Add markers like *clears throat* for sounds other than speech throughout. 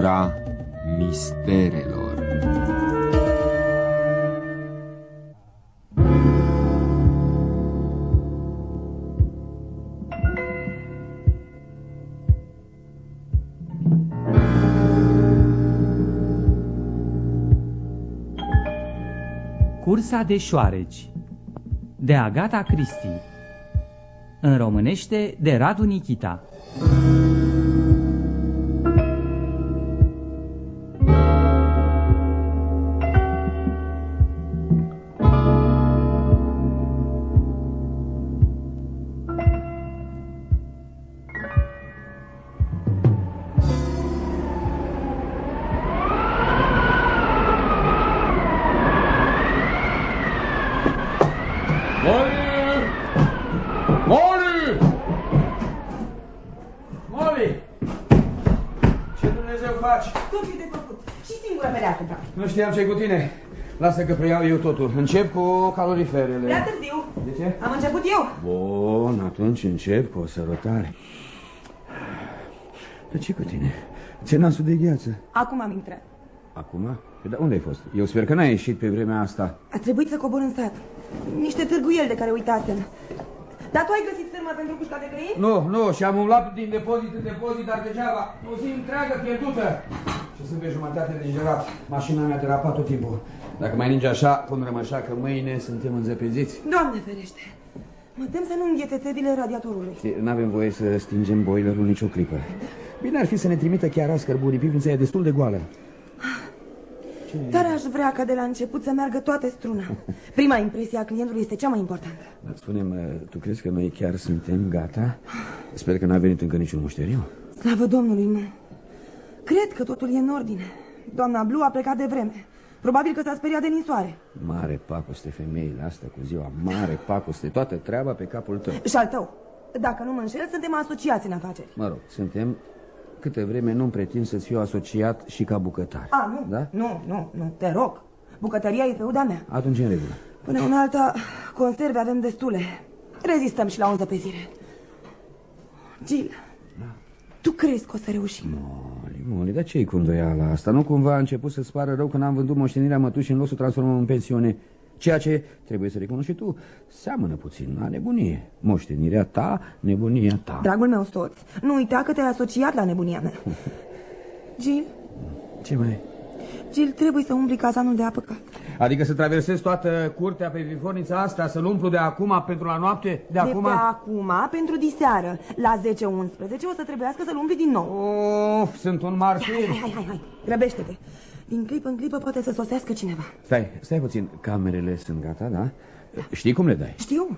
ora misterelor. Cursa de șoareci de Agata Cristi În românește de Radu Nikita știam ce cu tine. Lasă că preiau eu totul. Încep cu caloriferele. Prea târziu. De ce? Am început eu. Bun, atunci încep cu o sărătare. Dar ce cu tine? Ți-e nasul de gheață. Acum am intrat. Acum? Păi, dar unde ai fost? Eu sper că n-ai ieșit pe vremea asta. A trebuit să cobor în sat. Niște târguieli de care uitasem. Dar tu ai găsit sârmă pentru cușca de găini? Nu, nu, și am umblat din depozit în depozit, dar degeaba. O zi întreagă pierdută. Și sunt pe jumătate de gerat. Mașina mea derapat tot timpul. Dacă mai ninge așa, pun rămășa că mâine suntem înzăpeziți. Doamne ferește. Mă tem să nu înghete țevile radiatorului. Știi, N-avem voie să stingem boilerul nicio clipă. Bine ar fi să ne trimită chiar azi cărburii, pivnița e destul de goală. Dar aș vrea ca de la început să meargă toate struna. *laughs* Prima impresie a clientului este cea mai importantă. Dar spune-mă, tu crezi că noi chiar suntem gata? Sper că n-a venit încă niciun mușteriu. Slavă Domnului, nu. Cred că totul e în ordine. Doamna Blue a plecat de vreme. Probabil că s-a speriat de ninsoare. Mare pacoste femeile astea cu ziua, mare pacoste, toată treaba pe capul tău. Și al tău. Dacă nu mă înșel, suntem asociați în afaceri. Mă rog, suntem câte vreme nu-mi pretind să fiu asociat și ca bucătar. A, nu, Da? nu, nu, nu, te rog. Bucătăria e feuda mea. Atunci în regulă. Până una alta, conserve avem destule. Rezistăm și la o înzăpezire. Gil, tu crezi că o să reușim? Moli, moli, dar ce-i cu îndoiala asta? Nu cumva a început să-ți pară rău când am vândut moștenirea mătușii în loc să o transformăm în pensiune? Ceea ce, trebuie să recunoști și tu, seamănă puțin la nebunie. Moștenirea ta, nebunia ta. Dragul meu soț, nu uita că te-ai asociat la nebunia mea. *laughs* Gil, Ce mai e? Gil, trebuie să umbli cazanul de apă caldă. Adică să traversez toată curtea pe vifornița asta, să-l umplu de acum pentru la noapte? De, De acum? pe acum, pentru diseară, la 10-11, o să trebuiască să-l umpli din nou. Of, sunt un martir. Hai, hai, hai, hai, grăbește-te. Din clipă în clipă poate să sosească cineva. Stai, stai puțin. Camerele sunt gata, da? Știi cum le dai? Știu.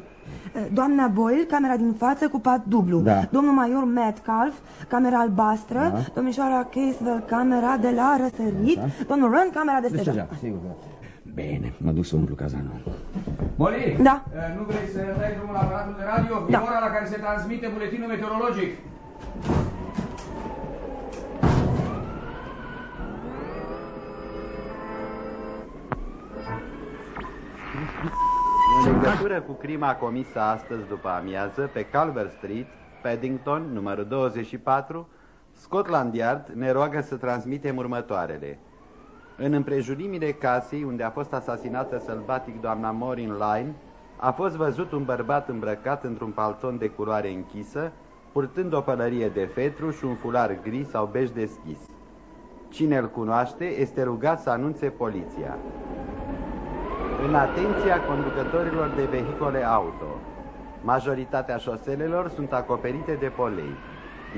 Doamna Boyle, camera din față cu pat dublu. Da. Domnul major Metcalf, camera albastră. Da. Domnișoara Caswell, camera de la răsărit. Domnul Run, camera de Deci stejar. deja, sigur că... Bine, mă duc să umplu cazanul. Moli, Da. eh, nu vrei să dai drumul la aparatul de radio? Da. E ora la care se transmite buletinul meteorologic. În legătură cu crima comisă astăzi după amiază pe Calvert Street, Paddington, numărul 24, Scotland Yard ne roagă să transmitem următoarele. În împrejurimile casei unde a fost asasinată sălbatic doamna Morin Line, a fost văzut un bărbat îmbrăcat într-un palton de culoare închisă, purtând o pălărie de fetru și un fular gri sau bej deschis. Cine îl cunoaște este rugat să anunțe poliția. În atenția conducătorilor de vehicole auto. Majoritatea șoselelor sunt acoperite de polei.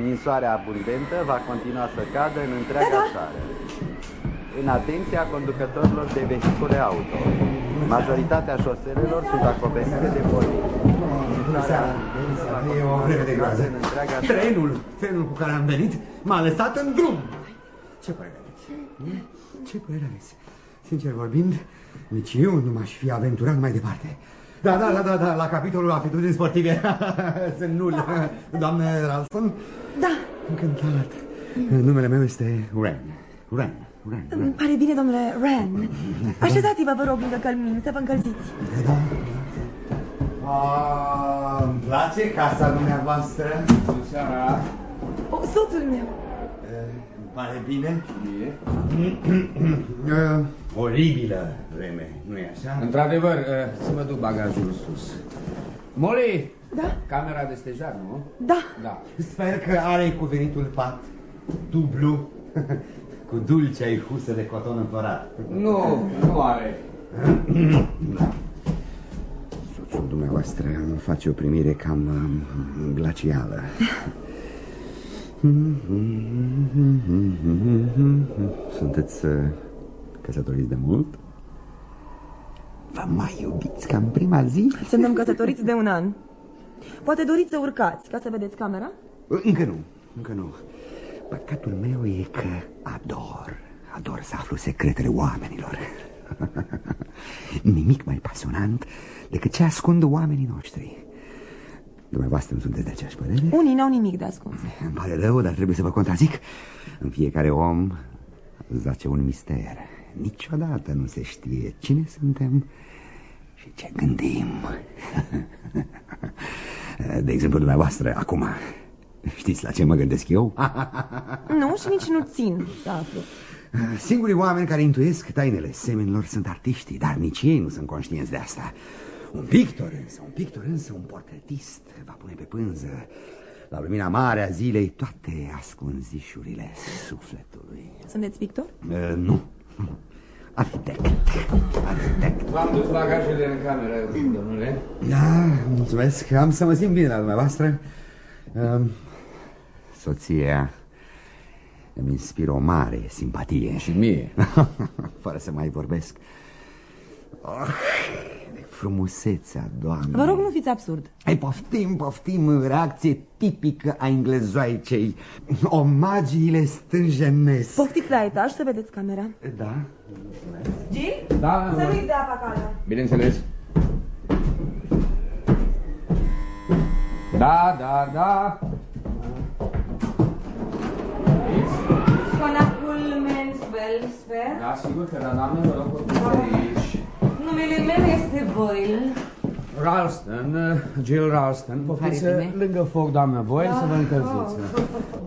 Ninsoarea abundentă va continua să cadă în întreaga țară. În atenția conducătorilor de vehicule auto. Majoritatea șoselelor sunt acoperite de polei. E o vreme de groază. În întreaga țară. Trenul, trenul cu care am venit, m-a lăsat în drum. Ce părere aveți? Hmm? Ce părere aveți? Sincer vorbind, nici eu nu m-aș fi aventurat mai departe. Da, da, da, da, da, la capitolul aptitudini sportive *laughs* sunt nul. *laughs* Doamne Ralston, Da, încântat. Numele meu este Ren. Ren, Ren, îmi Ren. pare bine, domnule Ren. Așezați-vă, vă rog, lângă călmin, să vă încălziți. Ah, îmi place casa dumneavoastră. Bună seara. O, soțul meu. Îmi pare bine? Uh, *clears throat* Oribilă vreme, nu e așa? Într-adevăr, uh, să mă duc bagajul sus. Molly! Da? Camera de stejar, nu? Da. Da. *laughs* Sper că are cuvenitul pat dublu *laughs* cu dulce ai husă de coton împărat. Nu, nu are. *clears throat* Soțul dumneavoastră îmi face o primire cam um, glacială. *laughs* Sunteți uh, căsătoriți de mult? Vă mai iubiți ca în prima zi? Suntem căsătoriți de un an. Poate doriți să urcați ca să vedeți camera? Încă nu, încă nu. Păcatul meu e că ador, ador să aflu secretele oamenilor. *laughs* Nimic mai pasionant decât ce ascund oamenii noștri. Dumneavoastră nu sunteți de aceeași părere? Unii n-au nimic de ascuns. Îmi pare rău, dar trebuie să vă contrazic. În fiecare om zace un mister. Niciodată nu se știe cine suntem și ce gândim. De exemplu, dumneavoastră, acum, știți la ce mă gândesc eu? Nu, și nici nu țin să aflu. Singurii oameni care intuiesc tainele semenilor sunt artiștii, dar nici ei nu sunt conștienți de asta. Un pictor însă, un pictor însă, un portretist va pune pe pânză la lumina mare a zilei toate ascunzișurile sufletului. Sunteți pictor? Uh, nu, arhitect, arhitect. V-am dus bagajele în cameră, domnule. Da, mulțumesc, am să mă simt bine la dumneavoastră. Uh, soția îmi inspiră o mare simpatie. Și mie. *laughs* Fără să mai vorbesc. Oh, frumusețea, doamne. Vă rog, nu fiți absurd. Ai poftim, poftim, reacție tipică a englezoaicei. Omagiile stânjenesc. Poftiți la etaj să vedeți camera. Da? Gil? Da, Să nu-i dea apa caldă. bineînțeles. Da, da, da. Conacul Manswell, sper. Da, sigur că da, doamne, vă rog, vorbiți aici. Numele meu este Boyle. Ralston, uh, Jill Ralston, poftiți Pare bine. lângă foc, doamnă Boyle, să vă încălziți.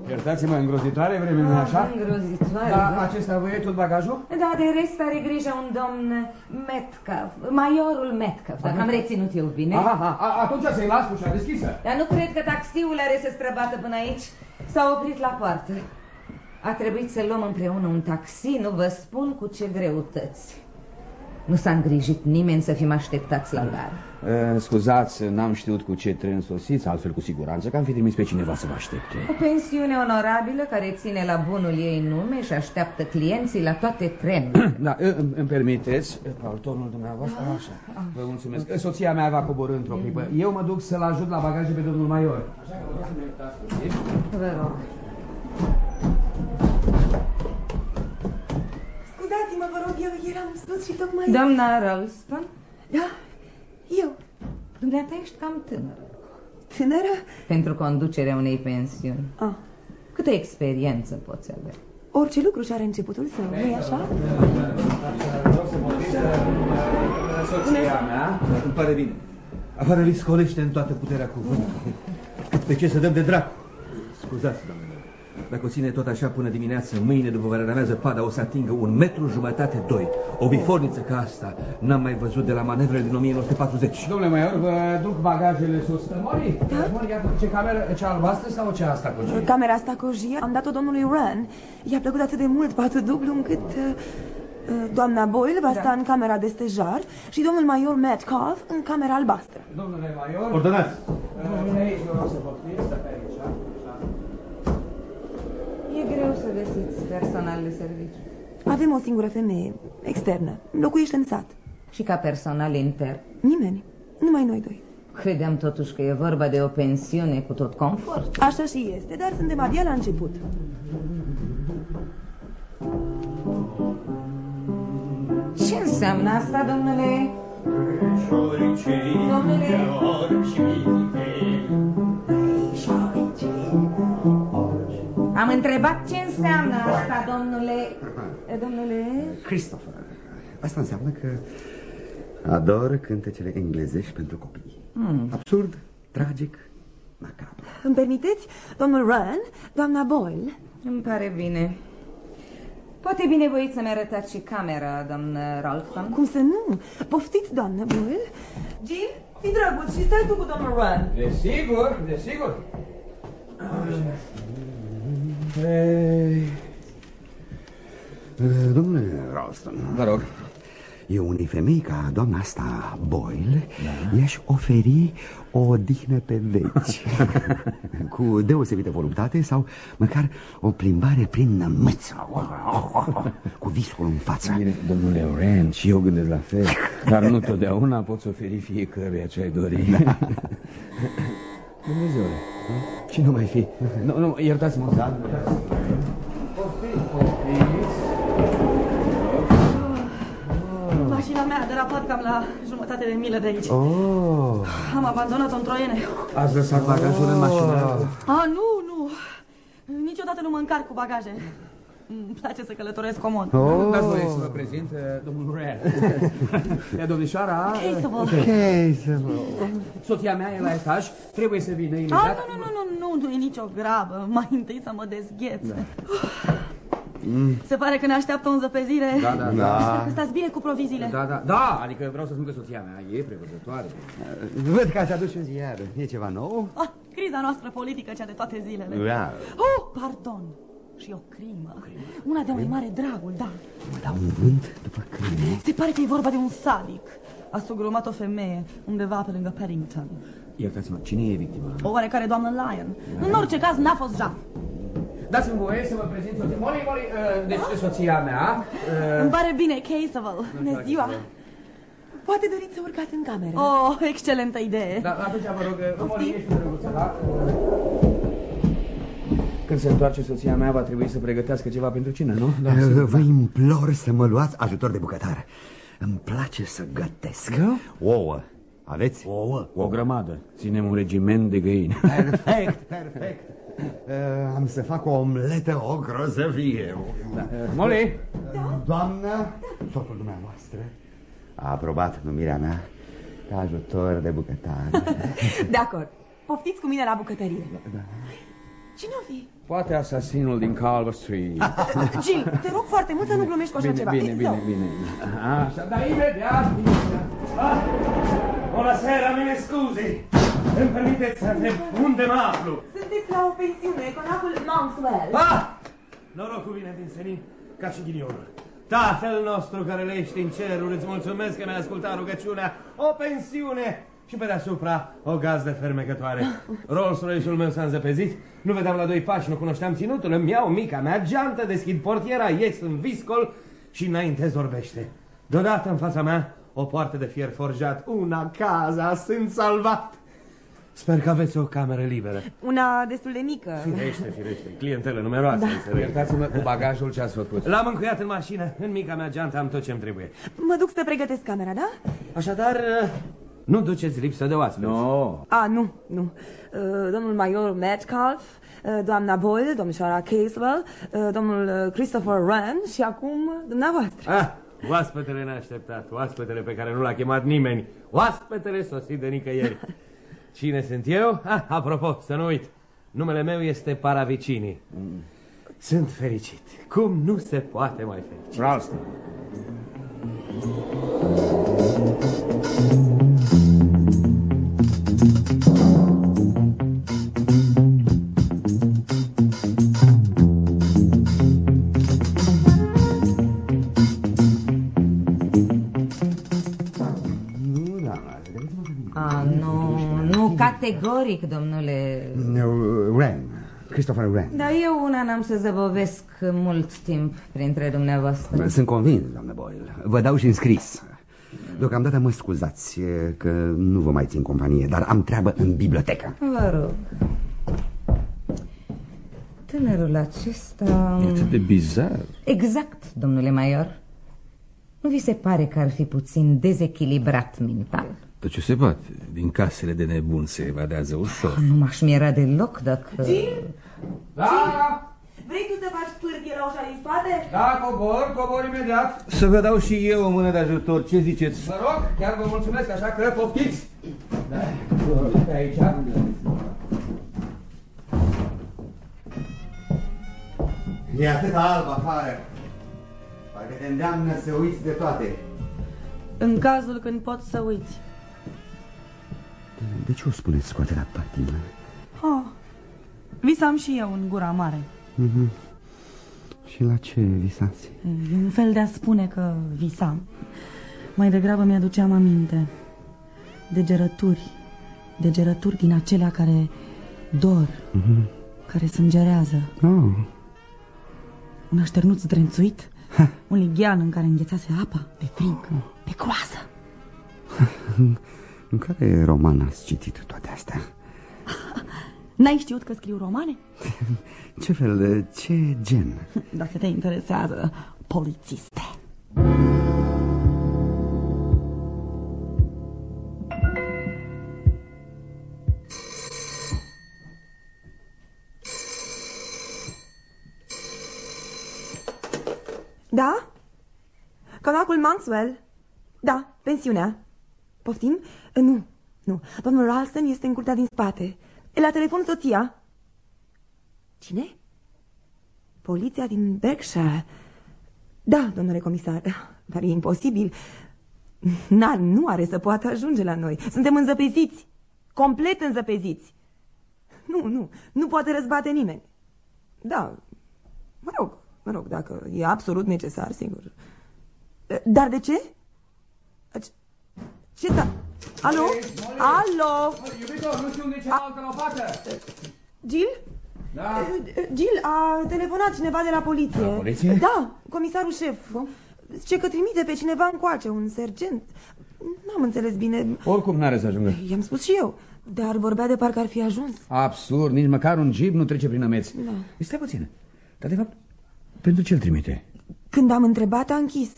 Iertați-mă, îngrozitoare vreme, nu așa? Îngrozitoare. Da, acesta vă e tot bagajul? Da, de rest are grijă un domn Metcalf, majorul Metcalf, dacă am reținut eu bine. Aha, aha, a, atunci să-i las ușa deschisă. Dar nu cred că taxiul are să străbată până aici. S-a oprit la poartă. A trebuit să luăm împreună un taxi, nu vă spun cu ce greutăți. Nu s-a îngrijit nimeni să fim așteptați la gară. Uh, scuzați, n-am știut cu ce tren sosiți, altfel cu siguranță că am fi trimis pe cineva să vă aștepte. O pensiune onorabilă care ține la bunul ei nume și așteaptă clienții la toate trenurile. *clears throat* Da, î- îmi, îmi permiteți, paltonul dumneavoastră, așa. Vă mulțumesc. Soția mea va coborâ într-o clipă. Eu mă duc să-l ajut la bagaje pe domnul Maior. Așa că vă rog să ne uitați puțin. Vă rog. Scuzați-mă, vă rog, eu eram sus și tocmai... Doamna Ralston, Da, eu. dumneata ești cam tânără Tânără? pentru conducerea unei pensiuni. Ah. Câtă experiență poți avea? Orice lucru și are începutul său, nu-i așa? Soția mea. Îmi pare bine. Afară li scolește în toată puterea cuvântului. Cât pe ce să dăm de dracu. Scuzați, doamne. Dacă o ține tot așa până dimineață, mâine după vremea zăpada o să atingă un metru jumătate, doi. O biforniță ca asta n-am mai văzut de la manevrele din 1940. Domnule Maior, vă duc bagajele sus. Mori, da? Mori, iată, ce cameră, cea albastră sau cea asta cu gel? Camera asta cu jia am dat-o domnului Rand. I-a plăcut atât de mult patul dublu încât... uh, uh, Doamna Boyle va sta în camera de stejar și domnul major Metcalf în camera albastră. Domnule Maior, Ordonați! uh, să găsiți personal de serviciu. Avem o singură femeie, externă, locuiește în sat. Și ca personal intern. Nimeni, numai noi doi. Credeam totuși că e vorba de o pensiune cu tot confort. Așa și este, dar suntem abia la început. Ce înseamnă asta, domnule? Domnule? Am întrebat ce înseamnă asta, domnule. Domnule? Christopher. Asta înseamnă că ador cântecele englezești pentru copii. Hmm. Absurd, tragic, macabru. Îmi permiteți? Domnul Rand Doamna Boyle? Îmi pare bine. Poate binevoit să-mi arătați și camera, doamnă Ralston. Cum să nu? Poftiți, doamnă Boyle? Jill, fi drăguț și stai tu cu domnul Run. Desigur, desigur. Ei, Uh, Domnule Ralston, Vă rog. eu unei femei ca doamna asta Boyle da. i-aș oferi o odihnă pe veci *laughs* Cu deosebită voluptate sau măcar o plimbare prin nămâți *laughs* Cu viscul în față Bine, domnule Oren, și eu gândesc la fel, dar nu totdeauna poți oferi fiecăruia ce ai dori. Da. *laughs* Dumnezeule, ce nu mai fi? Nu, nu, iertați-mă, da? Mașina mea a derapat cam la jumătate de milă de aici. Oh, Am abandonat-o în troiene. ați lăsat bagajul în mașină? Ah, nu, nu. Niciodată nu mă încarc cu bagaje. Îmi place să călătoresc comod. Oh. Dați voie să vă prezint uh, domnul Red. E *laughs* domnișoara... Hei să vă... Ok, să vă... Soția mea e la etaj, trebuie să vină Ah, imediat. nu, nu, nu, nu, nu, nu e nicio grabă. Mai întâi să mă dezgheț. Se pare că ne așteaptă o înzăpezire. Da, da, da. Stați bine cu proviziile. Da, da, da, adică vreau să spun că soția mea e prevăzătoare. Văd că ați adus un ziar. E ceva nou? Ah, criza noastră politică, cea de toate zilele. Da. Oh, pardon. Și o crimă. Una de mai mare dragul, da. Mă dau un vânt după câine. Se pare că e vorba de un sadic. A sugrumat o femeie undeva pe lângă Paddington. Iertați-mă, cine e victima? O oarecare doamnă Lyon. În orice caz, n-a fost jaf. Dați-mi voie să vă prezint soția. Molly, Molly, uh, deci soția mea. Îmi Uh, pare bine, Caseville. Bună ziua. Poate doriți să urcați în cameră. Oh, excelentă idee. da, atunci vă rog, uh, Molly, ești drăguță, da? Uh, Când se întoarce soția mea, va trebui să pregătească ceva pentru cină, nu? Da, Vă implor să mă luați ajutor de bucătar. Îmi place să gătesc. Da? Ouă. Aveți? Ouă. O grămadă. Ținem un regiment de găini. Perfect, *laughs* perfect. Uh, am să fac o omletă, o grozăvie. Da. Uh, Molly! Doamnă, soțul dumneavoastră a aprobat numirea mea ca ajutor de bucătar. *laughs* De acord. Poftiți cu mine la bucătărie. Da. Cine o fi? Poate asasinul din Calvert Street. Jill, te rog foarte mult să nu glumești cu așa Bine, ceva. bine, bine, bine. Așa, dar imediat. Ah, buonasera, me ne scusi. Îmi permiteți să întreb unde mă aflu? Sunteți la o pensiune, conacul Monkswell. Ah! Norocul vine din senin ca și ghinionul. Tatăl nostru care lești în ceruri, îți mulțumesc că mi-ai ascultat rugăciunea. O pensiune și pe deasupra o gazdă fermecătoare. *laughs* Rolls Royce-ul meu s-a înzăpezit, nu vedeam la doi pași, nu cunoșteam ținutul, îmi iau mica mea geantă, deschid portiera, ies în viscol și înainte zorbește. Deodată în fața mea o poartă de fier forjat, una casa, sunt salvat. Sper că aveți o cameră liberă. Una destul de mică. Firește, firește, clientele numeroase, da. înțeleg. Iertați-mă cu bagajul ce ați făcut. L-am încuiat în mașină, în mica mea geantă am tot ce-mi trebuie. Mă duc să pregătesc camera, da? Așadar, uh, nu duceți lipsă de oaspeți. No. A, nu, nu. Uh, domnul major Metcalf, uh, doamna Boyle, domnișoara Casewell, uh, domnul uh, Christopher Wren și acum dumneavoastră. Ah, oaspetele neașteptat, oaspetele pe care nu l-a chemat nimeni, oaspetele sosit de nicăieri. *laughs* Cine sunt eu? Ah, apropo, să nu uit, numele meu este Paravicini. Sunt fericit. Cum nu se poate mai fericit? Ralston. Categoric, domnule. Wren, Christopher Wren. Dar eu una n-am să zăbovesc mult timp printre dumneavoastră. Sunt convins, doamnă Boyle. Vă dau și în scris. Deocamdată mă scuzați e, că nu vă mai țin companie, dar am treabă în bibliotecă. Vă rog. Tânărul acesta... E atât de bizar. Exact, domnule Maior. Nu vi se pare că ar fi puțin dezechilibrat mental? Tot ce se poate. Din casele de nebun se evadează ușor. Nu m-aș mira deloc dacă... Da, Vrei tu să faci pârghie la ușa din spate? da, cobor, cobor imediat. Să vă dau și eu o mână de ajutor, ce ziceți? Vă rog, chiar vă mulțumesc, așa că poftiți. Da, pe aici. E atâta alb afară. Parcă te îndeamnă să uiți de toate. În cazul când poți să uiți. De ce o spuneți scoate la patină? Oh, visam și eu în gura mare. Mhm. Și la ce visați? E un fel de a spune că visam. Mai degrabă mi-aduceam aminte. De gerături. De gerături din acelea care dor, Mhm. care sângerează. Oh. Un așternuț zdrențuit, un lighean în care înghețase apa, pe frig, pe croază. *laughs* În care roman ați citit toate astea? *laughs* N-ai știut că scriu romane? *laughs* Ce fel de... ce gen? *laughs* Dacă te interesează, polițiste. Da? Conacul Maxwell? Da, pensiunea. Poftim? Nu, nu. Domnul Ralston este în curtea din spate. E la telefon soția. Cine? Poliția din Berkshire. Da, domnule comisar, *laughs* dar e imposibil. Na, nu are să poată ajunge la noi. Suntem înzăpeziți. Complet înzăpeziți. Nu, nu, nu poate răzbate nimeni. Da, mă rog, mă rog, dacă e absolut necesar, sigur. Dar de ce? Ce- Ce sta... Alo? Alo? Iubito, nu știu unde e cealaltă lopată. Gil? Da? Gil, a telefonat cineva de la poliție. De la poliție? Da, comisarul șef. Ce că trimite pe cineva încoace, un sergent. N-am înțeles bine. Oricum n-are să ajungă. I-am spus și eu. Dar vorbea de parcă ar fi ajuns. Absurd, nici măcar un jeep nu trece prin ameți. Da. Stai puțin. Dar de fapt, pentru ce îl trimite? Când am întrebat, a închis.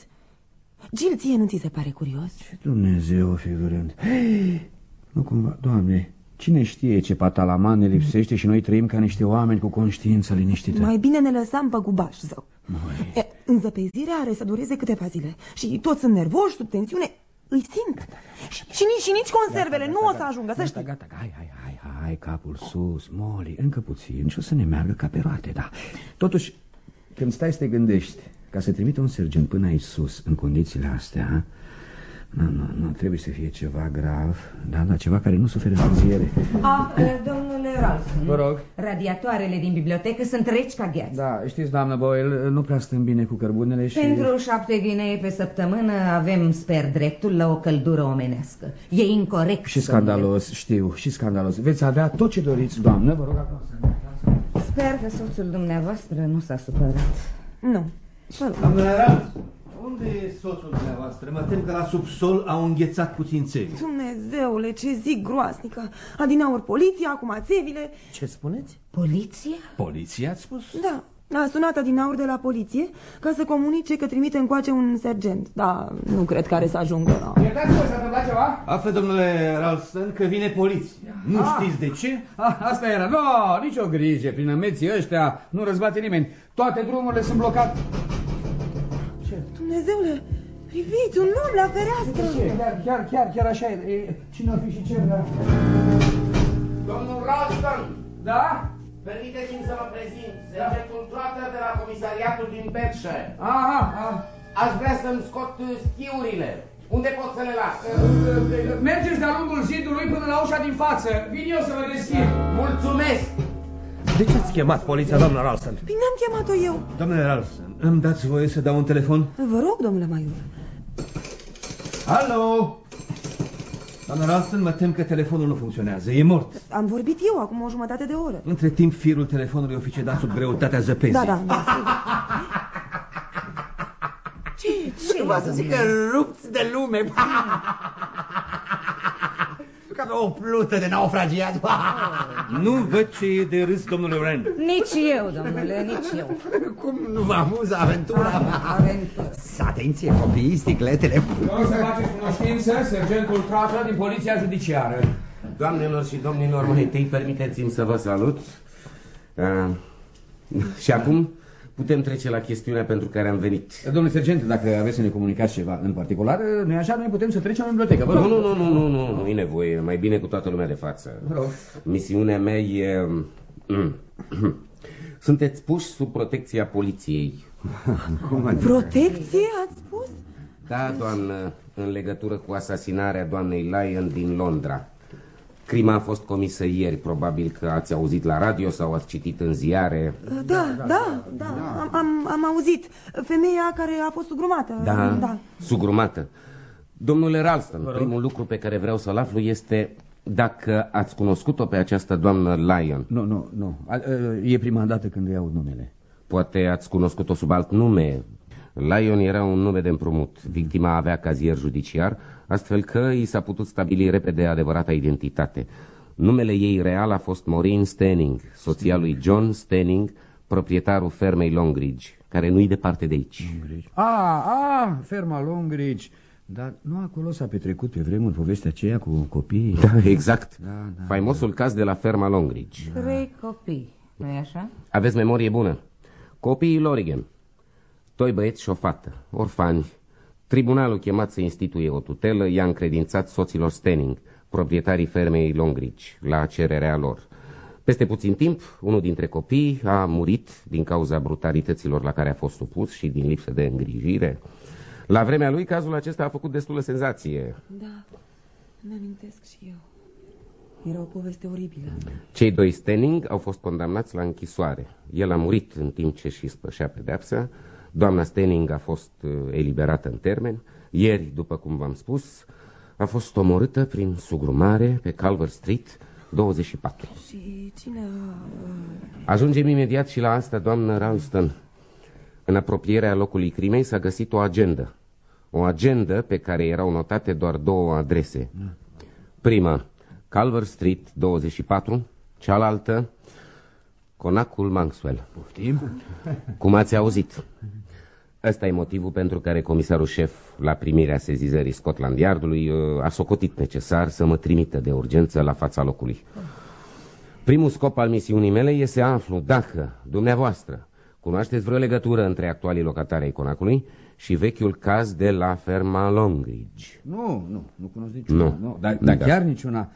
Gil, ție nu ți se pare curios? Ce Dumnezeu figurând. Hei, nu cumva, Doamne, cine știe ce patalaman ne lipsește și noi trăim ca niște oameni cu conștiință liniștită. Mai bine ne lăsam pe gubaș, zău. E, înzăpezirea are să dureze câteva zile. Și toți sunt nervoși, sub tensiune. Îi simt. Și, și nici, și nici conservele nu o să ajungă, să știi. Gata, hai, hai, hai, hai, capul sus, Molly, încă puțin și o să ne meargă ca pe roate, da. Totuși, când stai să te gândești ca să trimite un sergent până aici sus, în condițiile astea, nu, nu, nu, trebuie să fie ceva grav, da, da, ceva care nu suferă întârziere. A, domnule Ralston, Vă rog. radiatoarele din bibliotecă sunt reci ca gheață. Da, știți, doamnă Boyle, nu prea stăm bine cu cărbunele și... Pentru șapte ghinei pe săptămână avem, sper, dreptul la o căldură omenească. E incorrect. Și scandalos, știu, și scandalos. Veți avea tot ce doriți, doamnă, vă rog acasă. domnule. Sper că soțul dumneavoastră nu s-a supărat. Nu. Domnule Ralf, unde e soțul dumneavoastră? Mă tem că la subsol au înghețat puțin țevi. Dumnezeule, ce zi groasnică. Adinaur poliția, acum țevile. Ce spuneți? Poliția? Poliția, ați spus? Da, a sunat Adinaur de la poliție ca să comunice că trimite încoace un sergent. Da, nu cred că are să ajungă la... Iertați-mă, s-a întâmplat ceva? Află, domnule Ralston, că vine poliția. Nu Ah. știți de ce? Ah, asta era, nu, no, nicio grijă, prin ameții ăștia nu răzbate nimeni. Toate drumurile sunt blocate. Dumnezeule, priviți, un om la fereastră. Chiar, chiar, chiar, chiar așa e. e cine o fi și ce vrea? Domnul Ralston, Da? permiteți-mi să vă prezint sergentul Trotter de la comisariatul din Berkshire. Aha, aha. Aș vrea să-mi scot uh, schiurile. Unde pot să le las? Mergeți de-a lungul zidului până la ușa din față. Vin eu să vă deschid. Mulțumesc! De ce ați chemat poliția, doamna Ralston? Bine am chemat-o eu. Domnule Ralston, îmi dați voie să dau un telefon? Vă rog, domnule Maior. Alo! Doamna Ralston, mă tem că telefonul nu funcționează, e mort. Am vorbit eu acum o jumătate de oră. Între timp, firul telefonului a cedat sub greutatea zăpezii. Da, da, da. *laughs* sigur. Ce? Ce? Vă să zic că rupți de lume. *laughs* Ca pe o plută de naufragiat. *laughs* Nu văd ce e de râs, domnule Ren. Nici eu, domnule, nici eu. Cum nu vă amuză aventura mea? Aventură. Atenție, copiii, sticletele. Vreau să faceți cunoștință, sergentul Trotter din Poliția Judiciară. Doamnelor și domnilor, mai întâi permiteți-mi să vă salut. Uh, și acum putem trece la chestiunea pentru care am venit. Domnule sergent, dacă aveți să ne comunicați ceva în particular, noi așa noi putem să trecem în bibliotecă. Vă rog. Nu, nu, nu, nu, nu, nu, nu e nevoie, mai bine cu toată lumea de față. Vă rog. Misiunea mea e... mm, *clears throat* Sunteți puși sub protecția poliției. *laughs* Protecție, ați spus? Da, doamnă, în legătură cu asasinarea doamnei Lyon din Londra. Crima a fost comisă ieri, probabil că ați auzit la radio sau ați citit în ziare. Da, da, da, da. Am, am, am auzit. Femeia care a fost sugrumată. Da, da. sugrumată. Domnule Ralston, primul lucru pe care vreau să-l aflu este dacă ați cunoscut-o pe această doamnă Lyon. Nu, nu, nu. A- E prima dată când îi aud numele. Poate ați cunoscut-o sub alt nume. Lyon era un nume de împrumut. Victima avea cazier judiciar, astfel că i s-a putut stabili repede adevărata identitate. Numele ei real a fost Maureen Stanning, soția lui John Stanning, proprietarul fermei Longridge, care nu-i departe de aici. A, a, ferma Longridge. Dar nu acolo s-a petrecut pe vremuri povestea aceea cu copiii? Da, exact. Da, da. Faimosul caz de la ferma Longridge. Trei copii, nu-i așa? Aveți memorie bună. Copiii Lorigan. Doi băieți și o fată, orfani. Tribunalul chemat să instituie o tutelă i-a încredințat soților Stenning, proprietarii fermei Longridge, la cererea lor. Peste puțin timp, unul dintre copii a murit din cauza brutalităților la care a fost supus și din lipsă de îngrijire. La vremea lui, cazul acesta a făcut destulă senzație. Da, îmi amintesc și eu. Era o poveste oribilă. Cei doi Stenning au fost condamnați la închisoare. El a murit în timp ce și spășea pedepsa. Doamna Stenning a fost uh, eliberată în termen. Ieri, după cum v-am spus, a fost omorâtă prin sugrumare pe Calvert Street 24. Și cine a... Ajungem imediat și la asta, doamnă Ralston. În apropierea locului crimei s-a găsit o agendă. O agendă pe care erau notate doar două adrese. Prima, Calvert Street 24, cealaltă, Conacul Maxwell. Poftim? Cum ați auzit? Ăsta e motivul pentru care comisarul șef, la primirea sezizării Scotland Yardului, uh, a socotit necesar să mă trimită de urgență la fața locului. Primul scop al misiunii mele este să aflu dacă dumneavoastră cunoașteți vreo legătură între actualii locatari ai Conacului și vechiul caz de la ferma Longridge. Nu, nu, nu cunosc niciuna. Nu. nu dar, Da. dar chiar niciuna.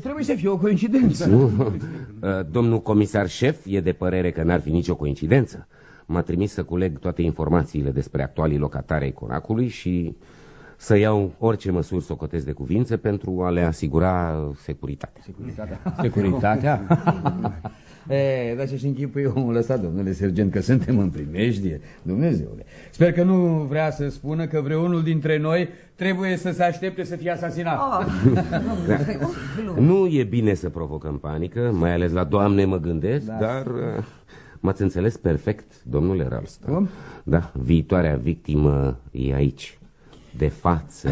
Trebuie să fie o coincidență. Nu. *laughs* Uh, Domnul comisar șef e de părere că n-ar fi nicio coincidență. M-a trimis să culeg toate informațiile despre actualii locatari ai Conacului și să iau orice măsuri socotesc de cuvință pentru a le asigura securitatea. Securitatea. *laughs* Securitatea? *laughs* E, dar ce-și închipui omul lăsat, domnule sergent, că suntem în primejdie, Dumnezeule. Sper că nu vrea să spună că vreunul dintre noi trebuie să se aștepte să fie asasinat. Oh, Da. Nu e bine să provocăm panică, mai ales la doamne mă gândesc, Da. dar uh, m-ați înțeles perfect, domnule Ralston. Cum? Da, viitoarea victimă e aici, de față.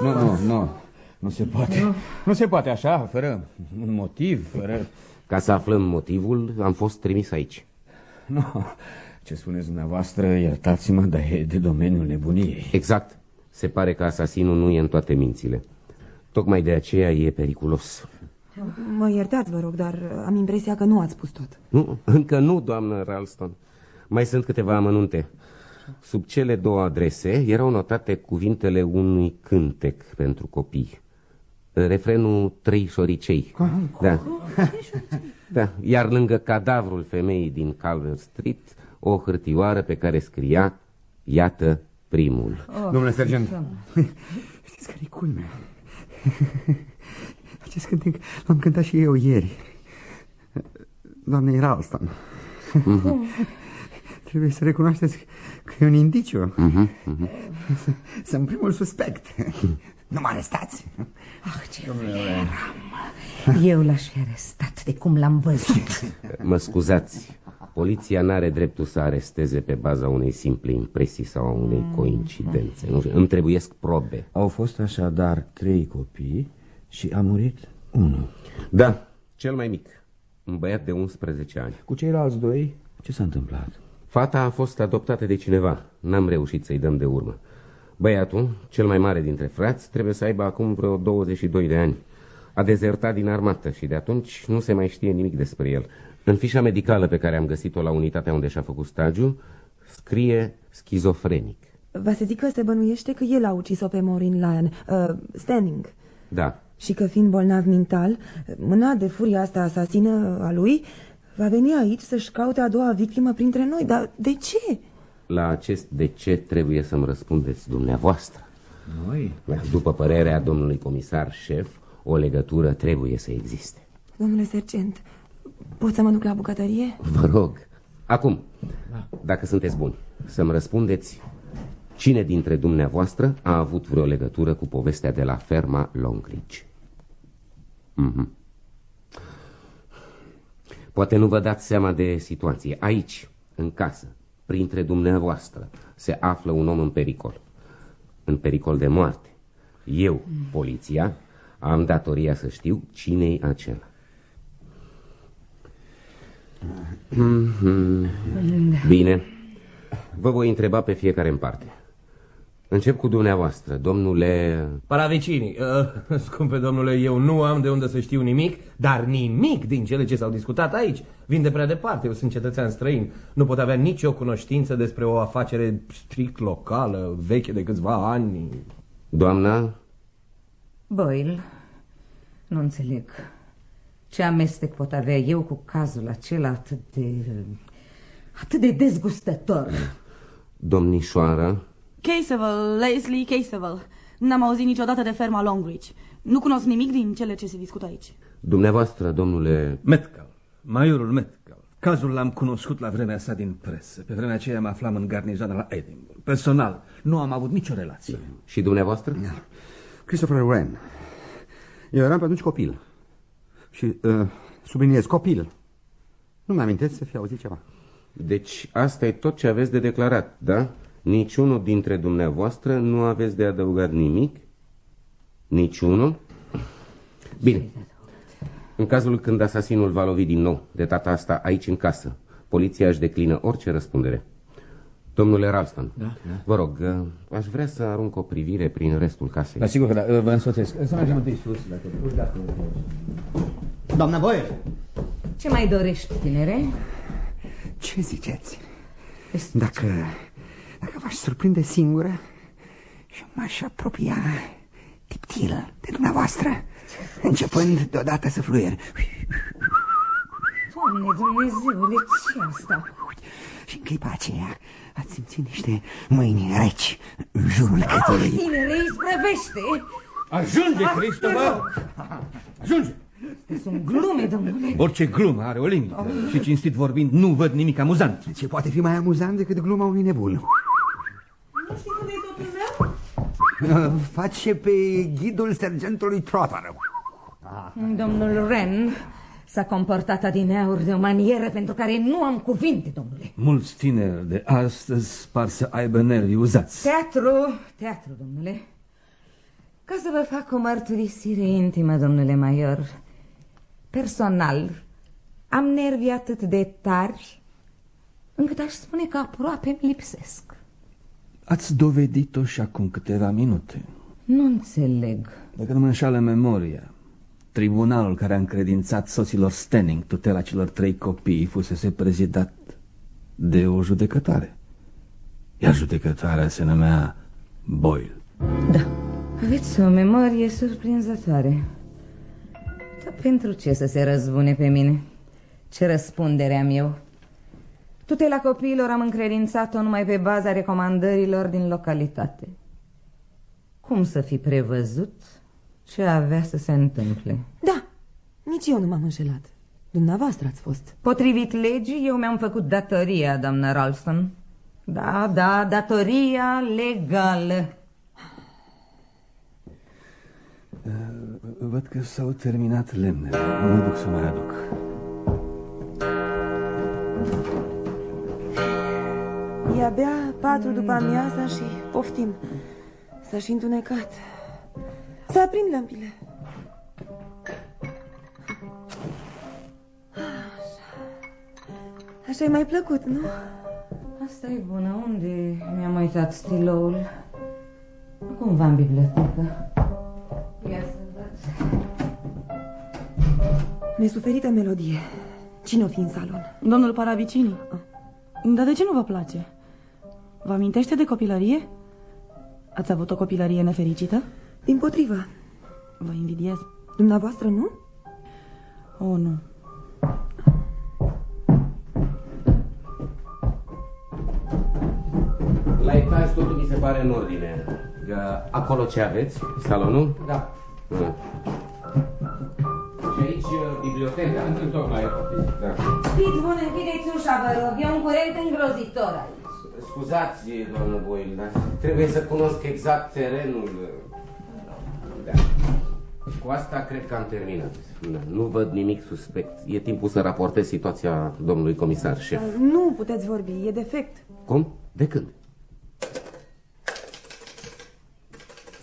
Nu, nu, nu. Nu se poate. Nu, nu se poate așa, fără un motiv, fără... Ca să aflăm motivul, am fost trimis aici. Nu, ce spuneți dumneavoastră, iertați-mă, dar e de domeniul nebuniei. Exact. Se pare că asasinul nu e în toate mințile. Tocmai de aceea e periculos. Mă iertați, vă rog, dar am impresia că nu ați spus tot. Nu, încă nu, doamnă Ralston. Mai sunt câteva amănunte. Sub cele două adrese erau notate cuvintele unui cântec pentru copii. Refrenul Trei șoricei. Da. *laughs* da. Iar lângă cadavrul femeii din Calvert Street, o hârtioară pe care scria Iată primul. Oh, Domnule sergent, *laughs* știți care e culmea? *laughs* Acest cântec l-am cântat și eu ieri. Doamne Ralston. Trebuie să recunoașteți că e un indiciu. *laughs* Sunt primul suspect. *laughs* Nu mă arestați. Ah, ce eram. Eu l-aș fi arestat de cum l-am văzut. *laughs* Mă scuzați, poliția n-are dreptul să aresteze pe baza unei simple impresii sau a unei coincidențe. Nu știu, îmi trebuiesc probe. Au fost așadar trei copii și a murit unul. Da, cel mai mic, un băiat de 11 ani. Cu ceilalți doi, ce s-a întâmplat? Fata a fost adoptată de cineva, n-am reușit să-i dăm de urmă. Băiatul, cel mai mare dintre frați, trebuie să aibă acum vreo 22 de ani. A dezertat din armată și de atunci nu se mai știe nimic despre el. În fișa medicală pe care am găsit-o la unitatea unde și-a făcut stagiu, scrie schizofrenic. Va să zic că se bănuiește că el a ucis-o pe Maureen Lyon, uh, Standing. Da, Și că fiind bolnav mental, mâna de furia asta asasină a lui, Va veni aici să-și caute a doua victimă printre noi, dar de ce? La acest de ce trebuie să-mi răspundeți dumneavoastră. Noi? După părerea domnului comisar șef, o legătură trebuie să existe. Domnule sergent, pot să mă duc la bucătărie? Vă rog. Acum, dacă sunteți buni, să-mi răspundeți cine dintre dumneavoastră a avut vreo legătură cu povestea de la ferma Longridge. Mhm. Poate nu vă dați seama de situație. Aici, în casă, printre dumneavoastră, se află un om în pericol. În pericol de moarte. Eu, poliția, am datoria să știu cine-i acela. Mhm. *clears throat* Bine. Vă voi întreba pe fiecare în parte. Încep cu dumneavoastră, domnule... Paravecinii, uh, *laughs* scumpe domnule, eu nu am de unde să știu nimic, dar nimic din cele ce s-au discutat aici. Vin de prea departe, eu sunt cetățean străin. Nu pot avea nicio cunoștință despre o afacere strict locală, veche de câțiva ani. Doamna? Boyle, nu înțeleg. Ce amestec pot avea eu cu cazul acela atât de... atât de dezgustător? Domnișoara? Caseville, Leslie Caseville. N-am auzit niciodată de ferma Longridge. Nu cunosc nimic din cele ce se discută aici. Dumneavoastră, domnule... Metcalf, majorul Metcalf. Cazul l-am cunoscut la vremea sa din presă. Pe vremea aceea mă aflam în garnizoana la Edinburgh. Personal, nu am avut nicio relație. Și dumneavoastră? Da. Christopher Wren. Eu eram pe atunci copil. Și uh, subliniez, copil. Nu mi-amintesc să fi auzit ceva. Deci asta e tot ce aveți de declarat, da? Niciunul dintre dumneavoastră nu aveți de adăugat nimic? Niciunul? Bine. În cazul când asasinul va lovi din nou, de data asta aici în casă, poliția își declină orice răspundere. Domnule Ralston, Da, da. vă rog, aș vrea să arunc o privire prin restul casei. Da, sigur că da, vă însoțesc. Să mergem întâi sus, dacă uitați Doamna Boyer! Ce mai dorești, tinere? Ce ziceți? Dacă, dacă v-aș surprinde singură și m-aș apropia tiptil de dumneavoastră, începând deodată să fluier. Doamne Dumnezeule, ce asta? Și în clipa aceea ați simțit niște mâini reci în jurul cătului. Tinere, isprăvește! Ajunge, Christopher! Ajunge! Sunt glume, domnule. Orice glumă are o limită și cinstit vorbind nu văd nimic amuzant. Ce poate fi mai amuzant decât gluma unui nebun? Nu știi unde e soțul meu? *laughs* Face pe ghidul sergentului Trotter. Domnul Ren s-a comportat adineauri de o manieră pentru care nu am cuvinte, domnule. Mulți tineri de astăzi par să aibă nervi uzați. Teatru, teatru, domnule. Ca să vă fac o mărturisire intimă, domnule Maior, personal, am nervi atât de tari încât aș spune că aproape îmi lipsesc. Ați dovedit-o și acum câteva minute. Nu înțeleg. Dacă nu mă înșală memoria, tribunalul care a încredințat soților Stenning tutela celor trei copii fusese prezidat de o judecătoare. Iar judecătoarea se numea Boyle. Da, aveți o memorie surprinzătoare. Dar pentru ce să se răzbune pe mine? Ce răspundere am eu? Tutela copiilor am încredințat-o numai pe baza recomandărilor din localitate. Cum să fi prevăzut ce avea să se întâmple? Da, nici eu nu m-am înșelat. Dumneavoastră ați fost. Potrivit legii, eu mi-am făcut datoria, doamnă Ralston. Da, da, datoria legală. Văd că s-au terminat lemnele. Mă duc să mai aduc. E abia patru după amiaza și poftim. S-a și întunecat. Să aprind lămpile. Așa e mai plăcut, nu? Asta e bună. Unde mi-am uitat stiloul? Nu cumva în bibliotecă. Ia să văd. Nesuferită melodie. Cine o fi în salon? Domnul Paravicini. Dar de ce nu vă place? Vă amintește de copilărie? Ați avut o copilărie nefericită? Din potrivă. Vă invidiez. Dumneavoastră nu? O, oh, nu. La etaj totul mi se pare în ordine. Acolo ce aveți? Salonul? Da. Ah. Și aici uh, biblioteca? Întotdeauna e Da. Fiți buni, închideți ușa, vă rog. E un curent îngrozitor aici. Scuzați, domnul Boyle, dar trebuie să cunosc exact terenul. Da. Cu asta cred că am terminat. Da, Nu văd nimic suspect. E timpul să raportez situația domnului comisar șef. Nu puteți vorbi, e defect. Cum? De când?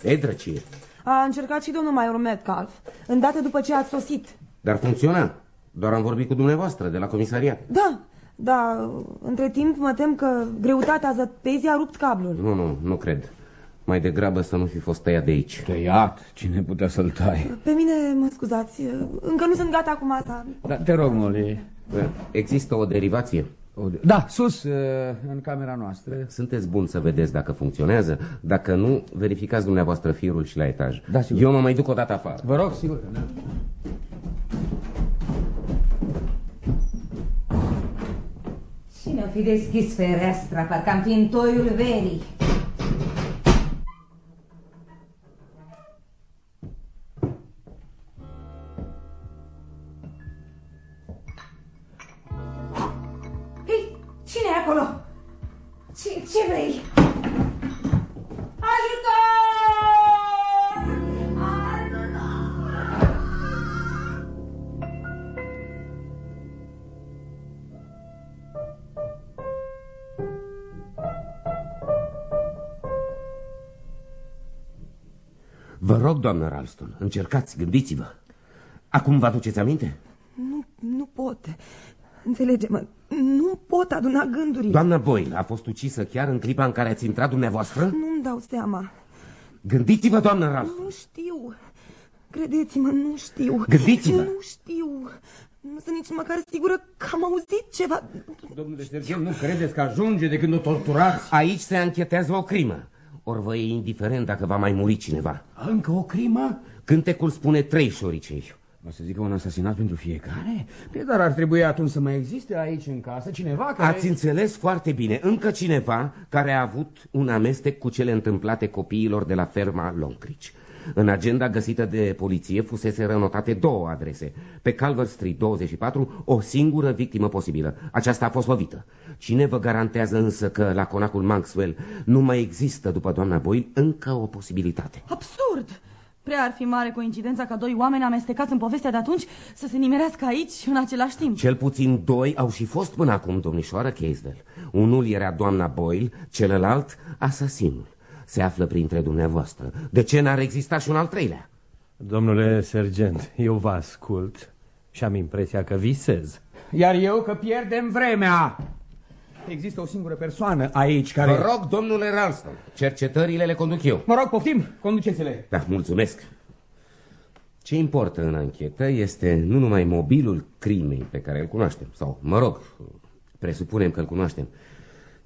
Ei, drăcie. A încercat și domnul Major Metcalf, îndată după ce ați sosit. Dar funcționa. Doar am vorbit cu dumneavoastră de la comisariat. Da, da, între timp mă tem că greutatea zăpezii a rupt cablul. Nu, nu, nu cred. Mai degrabă să nu fi fost tăiat de aici. Tăiat? Cine putea să-l tai? Pe mine, mă scuzați, încă nu sunt gata cu masa. Da, te rog, Molly. Există o derivație? Da, sus, uh, în camera noastră. Sunteți bun să vedeți dacă funcționează. Dacă nu, verificați dumneavoastră firul și la etaj. Da, sigur. Eu mă mai duc o dată afară. Vă rog, sigur că da. Cine o fi deschis fereastra, parcă am fi în toiul verii. Doamnă Ralston, încercați, gândiți-vă. Acum vă aduceți aminte? Nu, nu pot. Înțelege-mă, nu pot aduna gândurile. Doamna Boyle a fost ucisă chiar în clipa în care ați intrat dumneavoastră? Nu-mi dau seama. Gândiți-vă, doamnă Ralston. Nu știu. Credeți-mă, nu știu. Gândiți-vă. Nu știu. Nu sunt nici măcar sigură că am auzit ceva. Domnule Sergei, nu credeți că ajunge de când o torturați? Aici se anchetează o crimă. Ori vă e indiferent dacă va mai muri cineva. Încă o crimă? Cântecul spune trei șoricei. O să zică un asasinat pentru fiecare? Păi, dar ar trebui atunci să mai existe aici în casă cineva care... Ați înțeles foarte bine. Încă cineva care a avut un amestec cu cele întâmplate copiilor de la ferma Longridge. În agenda găsită de poliție fusese rănotate două adrese. Pe Calvert Street 24, o singură victimă posibilă. Aceasta a fost lovită. Cine vă garantează însă că la conacul Maxwell nu mai există, după doamna Boyle, încă o posibilitate? Absurd! Prea ar fi mare coincidența ca doi oameni amestecați în povestea de atunci să se nimerească aici în același timp. Cel puțin doi au și fost până acum, domnișoară Caswell. Unul era doamna Boyle, celălalt asasinul. Se află printre dumneavoastră. De ce n-ar exista și un al treilea? Domnule sergent, eu vă ascult și am impresia că visez. Iar eu că pierdem vremea. Există o singură persoană aici care... Vă rog, domnule Ralston, cercetările le conduc eu. Mă rog, poftim, conduceți-le. Da, mulțumesc. Ce importă în anchetă este nu numai mobilul crimei pe care îl cunoaștem, sau, mă rog, presupunem că îl cunoaștem,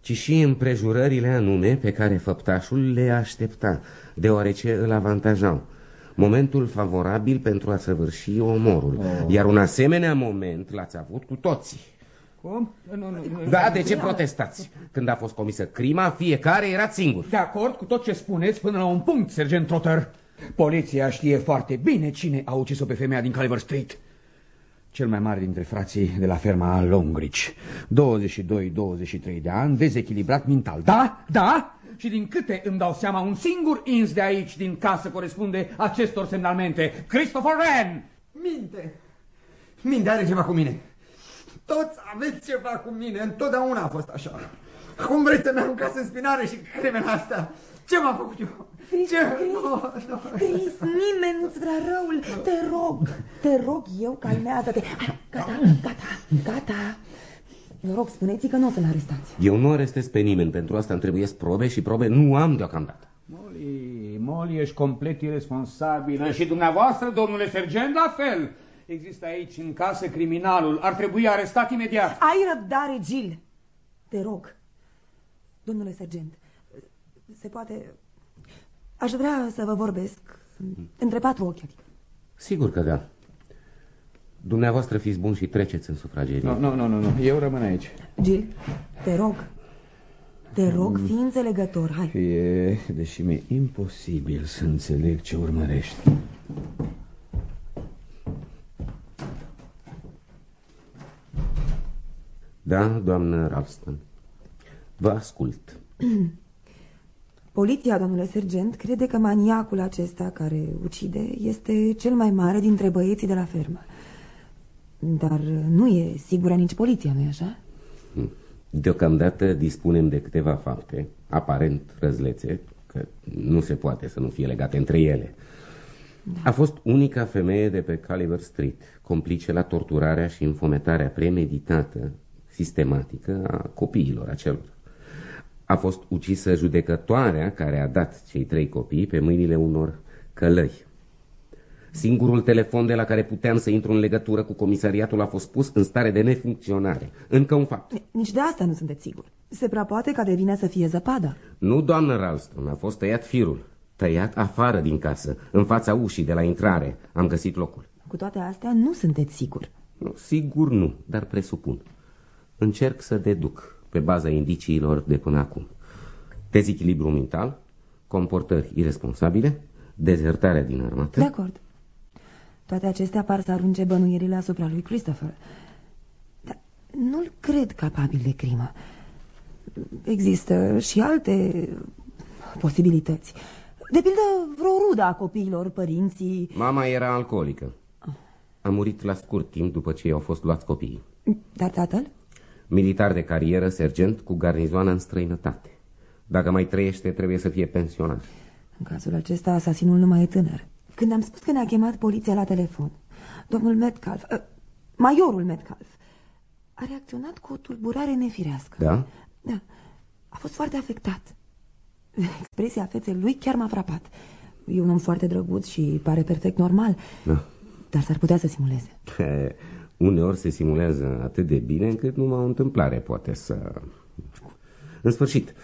ci și împrejurările anume pe care făptașul le aștepta, deoarece îl avantajau. Momentul favorabil pentru a săvârși omorul. Oh. Iar un asemenea moment l-ați avut cu toții. Cum? Nu, nu, nu. Da, de ce protestați? Când a fost comisă crima, fiecare era singur. De acord cu tot ce spuneți până la un punct, sergent Trotter. Poliția știe foarte bine cine a ucis-o pe femeia din Calver Street. Cel mai mare dintre frații de la ferma Longridge. 22-23 de ani, dezechilibrat mental. Da, da, și din câte îmi dau seama, un singur ins de aici, din casă, corespunde acestor semnalmente. Christopher Wren! Minte! Minte are ceva cu mine. Toți aveți ceva cu mine, întotdeauna a fost așa. Cum vreți să-mi aruncați în spinare și crimena asta? Ce m-a făcut eu? Chris, Ce? Chris, Nu, nu. Chris, nimeni nu-ți vrea răul. Te rog, te rog eu, calmează-te. Hai, Gata, gata, gata. Vă rog, spuneți că nu o să-l arestați. Eu nu arestez pe nimeni, pentru asta îmi trebuie probe și probe nu am deocamdată. Molly, Molly, ești complet irresponsabilă și dumneavoastră, domnule sergent, la fel. Există aici în casă criminalul. Ar trebui arestat imediat. Ai răbdare, Gil. Te rog. Domnule sergent, se poate... Aș vrea să vă vorbesc între patru ochi. adică. Sigur că da. Dumneavoastră fiți bun și treceți în sufragerie. Nu, nu, nu, nu, nu. Eu rămân aici. Gil, te rog. Te rog, fii înțelegător, hai. E, deși mi-e imposibil să înțeleg ce urmărești. Da, doamnă Ralston. Vă ascult. *clears throat* Poliția, domnule sergent, crede că maniacul acesta care ucide este cel mai mare dintre băieții de la fermă. Dar nu e sigură nici poliția, nu-i așa? Deocamdată dispunem de câteva fapte, aparent răzlețe, că nu se poate să nu fie legate între ele. A fost unica femeie de pe Caliver Street, complice la torturarea și infometarea premeditată, sistematică a copiilor acelor. A fost ucisă judecătoarea care a dat cei trei copii pe mâinile unor călăi. Singurul telefon de la care puteam să intru în legătură cu comisariatul a fost pus în stare de nefuncționare. Încă un fapt. Nici de asta nu sunteți sigur. Se prea poate ca de vine să fie zăpada. Nu, doamnă Ralston, a fost tăiat firul. Tăiat afară din casă, în fața ușii de la intrare. Am găsit locul. Cu toate astea, nu sunteți sigur. Nu, sigur nu, dar presupun. Încerc să deduc pe baza indiciilor de până acum. Dezechilibru mental, comportări irresponsabile, dezertarea din armată. De acord. Toate acestea par să arunce bănuierile asupra lui Christopher. Dar nu-l cred capabil de crimă. Există și alte posibilități. De pildă, vreo rudă a copiilor, părinții... Mama era alcoolică. A murit la scurt timp după ce au fost luați copiii. Dar tatăl? Militar de carieră, sergent, cu garnizoană în străinătate. Dacă mai trăiește, trebuie să fie pensionar. În cazul acesta, asasinul nu mai e tânăr. Când am spus că ne-a chemat poliția la telefon, domnul Metcalf, uh, majorul Metcalf, a reacționat cu o tulburare nefirească. Da? Da. A fost foarte afectat. Expresia feței lui chiar m-a frapat. E un om foarte drăguț și pare perfect normal. Da. Dar s-ar putea să simuleze. *laughs* Uneori se simulează atât de bine încât numai o întâmplare poate să... În sfârșit,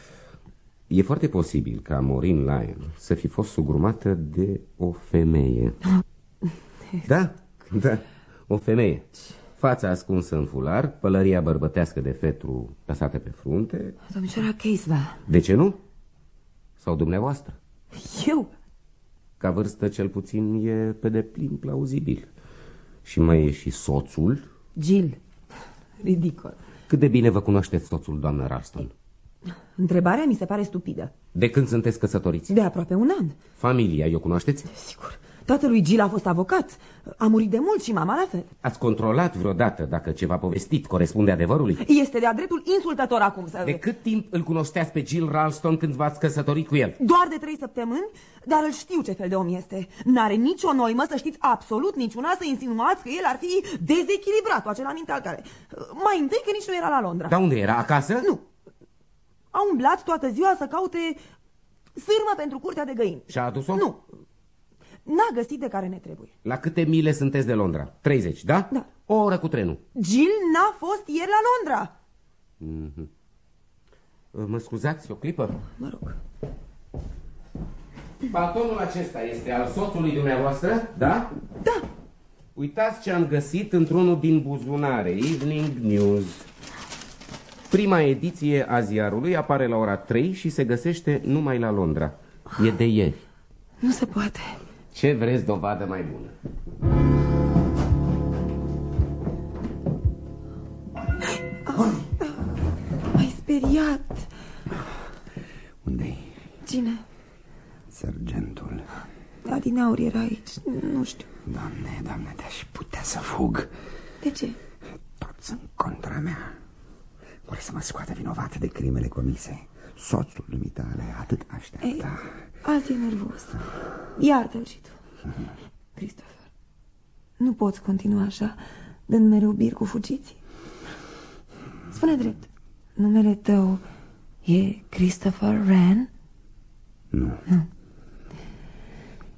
e foarte posibil ca Maureen Lyon să fi fost sugrumată de o femeie. Da, da, o femeie. Fața ascunsă în fular, pălăria bărbătească de fetru lăsată pe frunte. Domnișoara Caseva. De ce nu? Sau dumneavoastră? Eu? Ca vârstă cel puțin e pe deplin plauzibil. Și mai e și soțul. Jill. Ridicol. Cât de bine vă cunoașteți soțul, doamnă Ralston? Întrebarea mi se pare stupidă. De când sunteți căsătoriți? De aproape un an. Familia, eu cunoașteți? Sigur. Tatălui Gil a fost avocat. A murit de mult și mama la fel. Ați controlat vreodată dacă ceva povestit corespunde adevărului? Este de-a dreptul insultător acum să... De cât timp îl cunoșteați pe Jill Ralston când v-ați căsătorit cu el? Doar de trei săptămâni, dar îl știu ce fel de om este. N-are nicio noimă să știți absolut niciuna să insinuați că el ar fi dezechilibrat, acela minte al care. Mai întâi că nici nu era la Londra. Dar unde era? Acasă? Nu. A umblat toată ziua să caute sârmă pentru curtea de găini. Și a adus-o? Nu. N-a găsit de care ne trebuie. La câte mile sunteți de Londra? 30, da? Da. O oră cu trenul. Jill n-a fost ieri la Londra. Mm -hmm. Mă scuzați o clipă? Mă rog. Paltonul acesta este al soțului dumneavoastră, da? Da. Uitați ce am găsit într-unul din buzunare, Evening News. Prima ediție a ziarului apare la ora 3 și se găsește numai la Londra. E de ieri. Nu se poate. Ce vreți dovadă mai bună? M-ai speriat. Unde-i? Cine? Sergentul. Adinaur era aici. Nu știu. Doamne, doamne, te-aș putea să fug. De ce? Toți în contra mea. Vor să mă scoată vinovată de crimele comise. Soțul dumitale atât aștepta. Ei, azi e nervos. Iartă-l și tu. Christopher, nu poți continua așa, dând mereu bir cu fugiții. Spune drept, numele tău e Christopher Wren? Nu. Nu.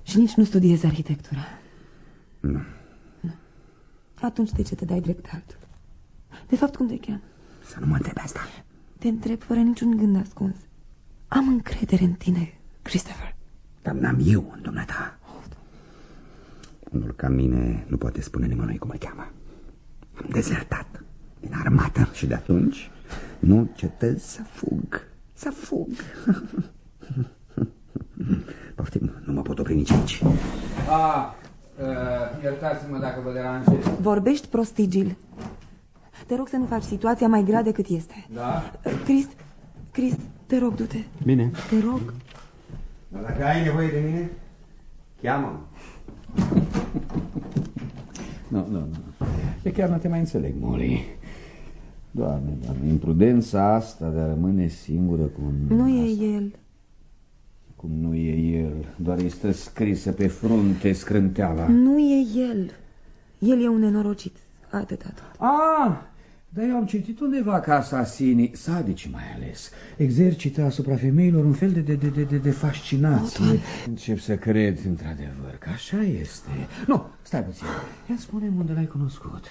Și nici nu studiezi arhitectura? Nu. nu. Atunci de ce te dai drept altul? De fapt, cum te cheamă? Să nu mă întrebi asta. Te întreb fără niciun gând ascuns. Am încredere în tine, Christopher. Dar n-am eu în dumneata. Unul ca mine nu poate spune nimănui cum îl cheamă. Am dezertat din armată și de atunci nu cetez să fug. Să fug. *laughs* Poftim, nu mă pot opri nici aici. Ah, uh, iertați-mă dacă vă deranjez. Vorbești prostii, Gil. Te rog să nu faci situația mai grea decât este. Da? Crist, Crist, te rog, du-te. Bine. Te rog. Dar dacă ai nevoie de mine, cheamă Nu, nu, nu. E chiar nu te mai înțeleg, Molly. Doamne, doamne, imprudența asta de a rămâne singură cu un... Nu e el. Cum nu e el, doar îi stă scrisă pe frunte scrânteala. Nu e el. El e un nenorocit. Atâta tot. Ah, dar eu am citit undeva că asasinii, sadici mai ales, exercită asupra femeilor un fel de, de, de, de, de, de fascinație. Oh, Încep să cred, într-adevăr, că așa este. Nu, stai puțin. Ia spune unde l-ai cunoscut.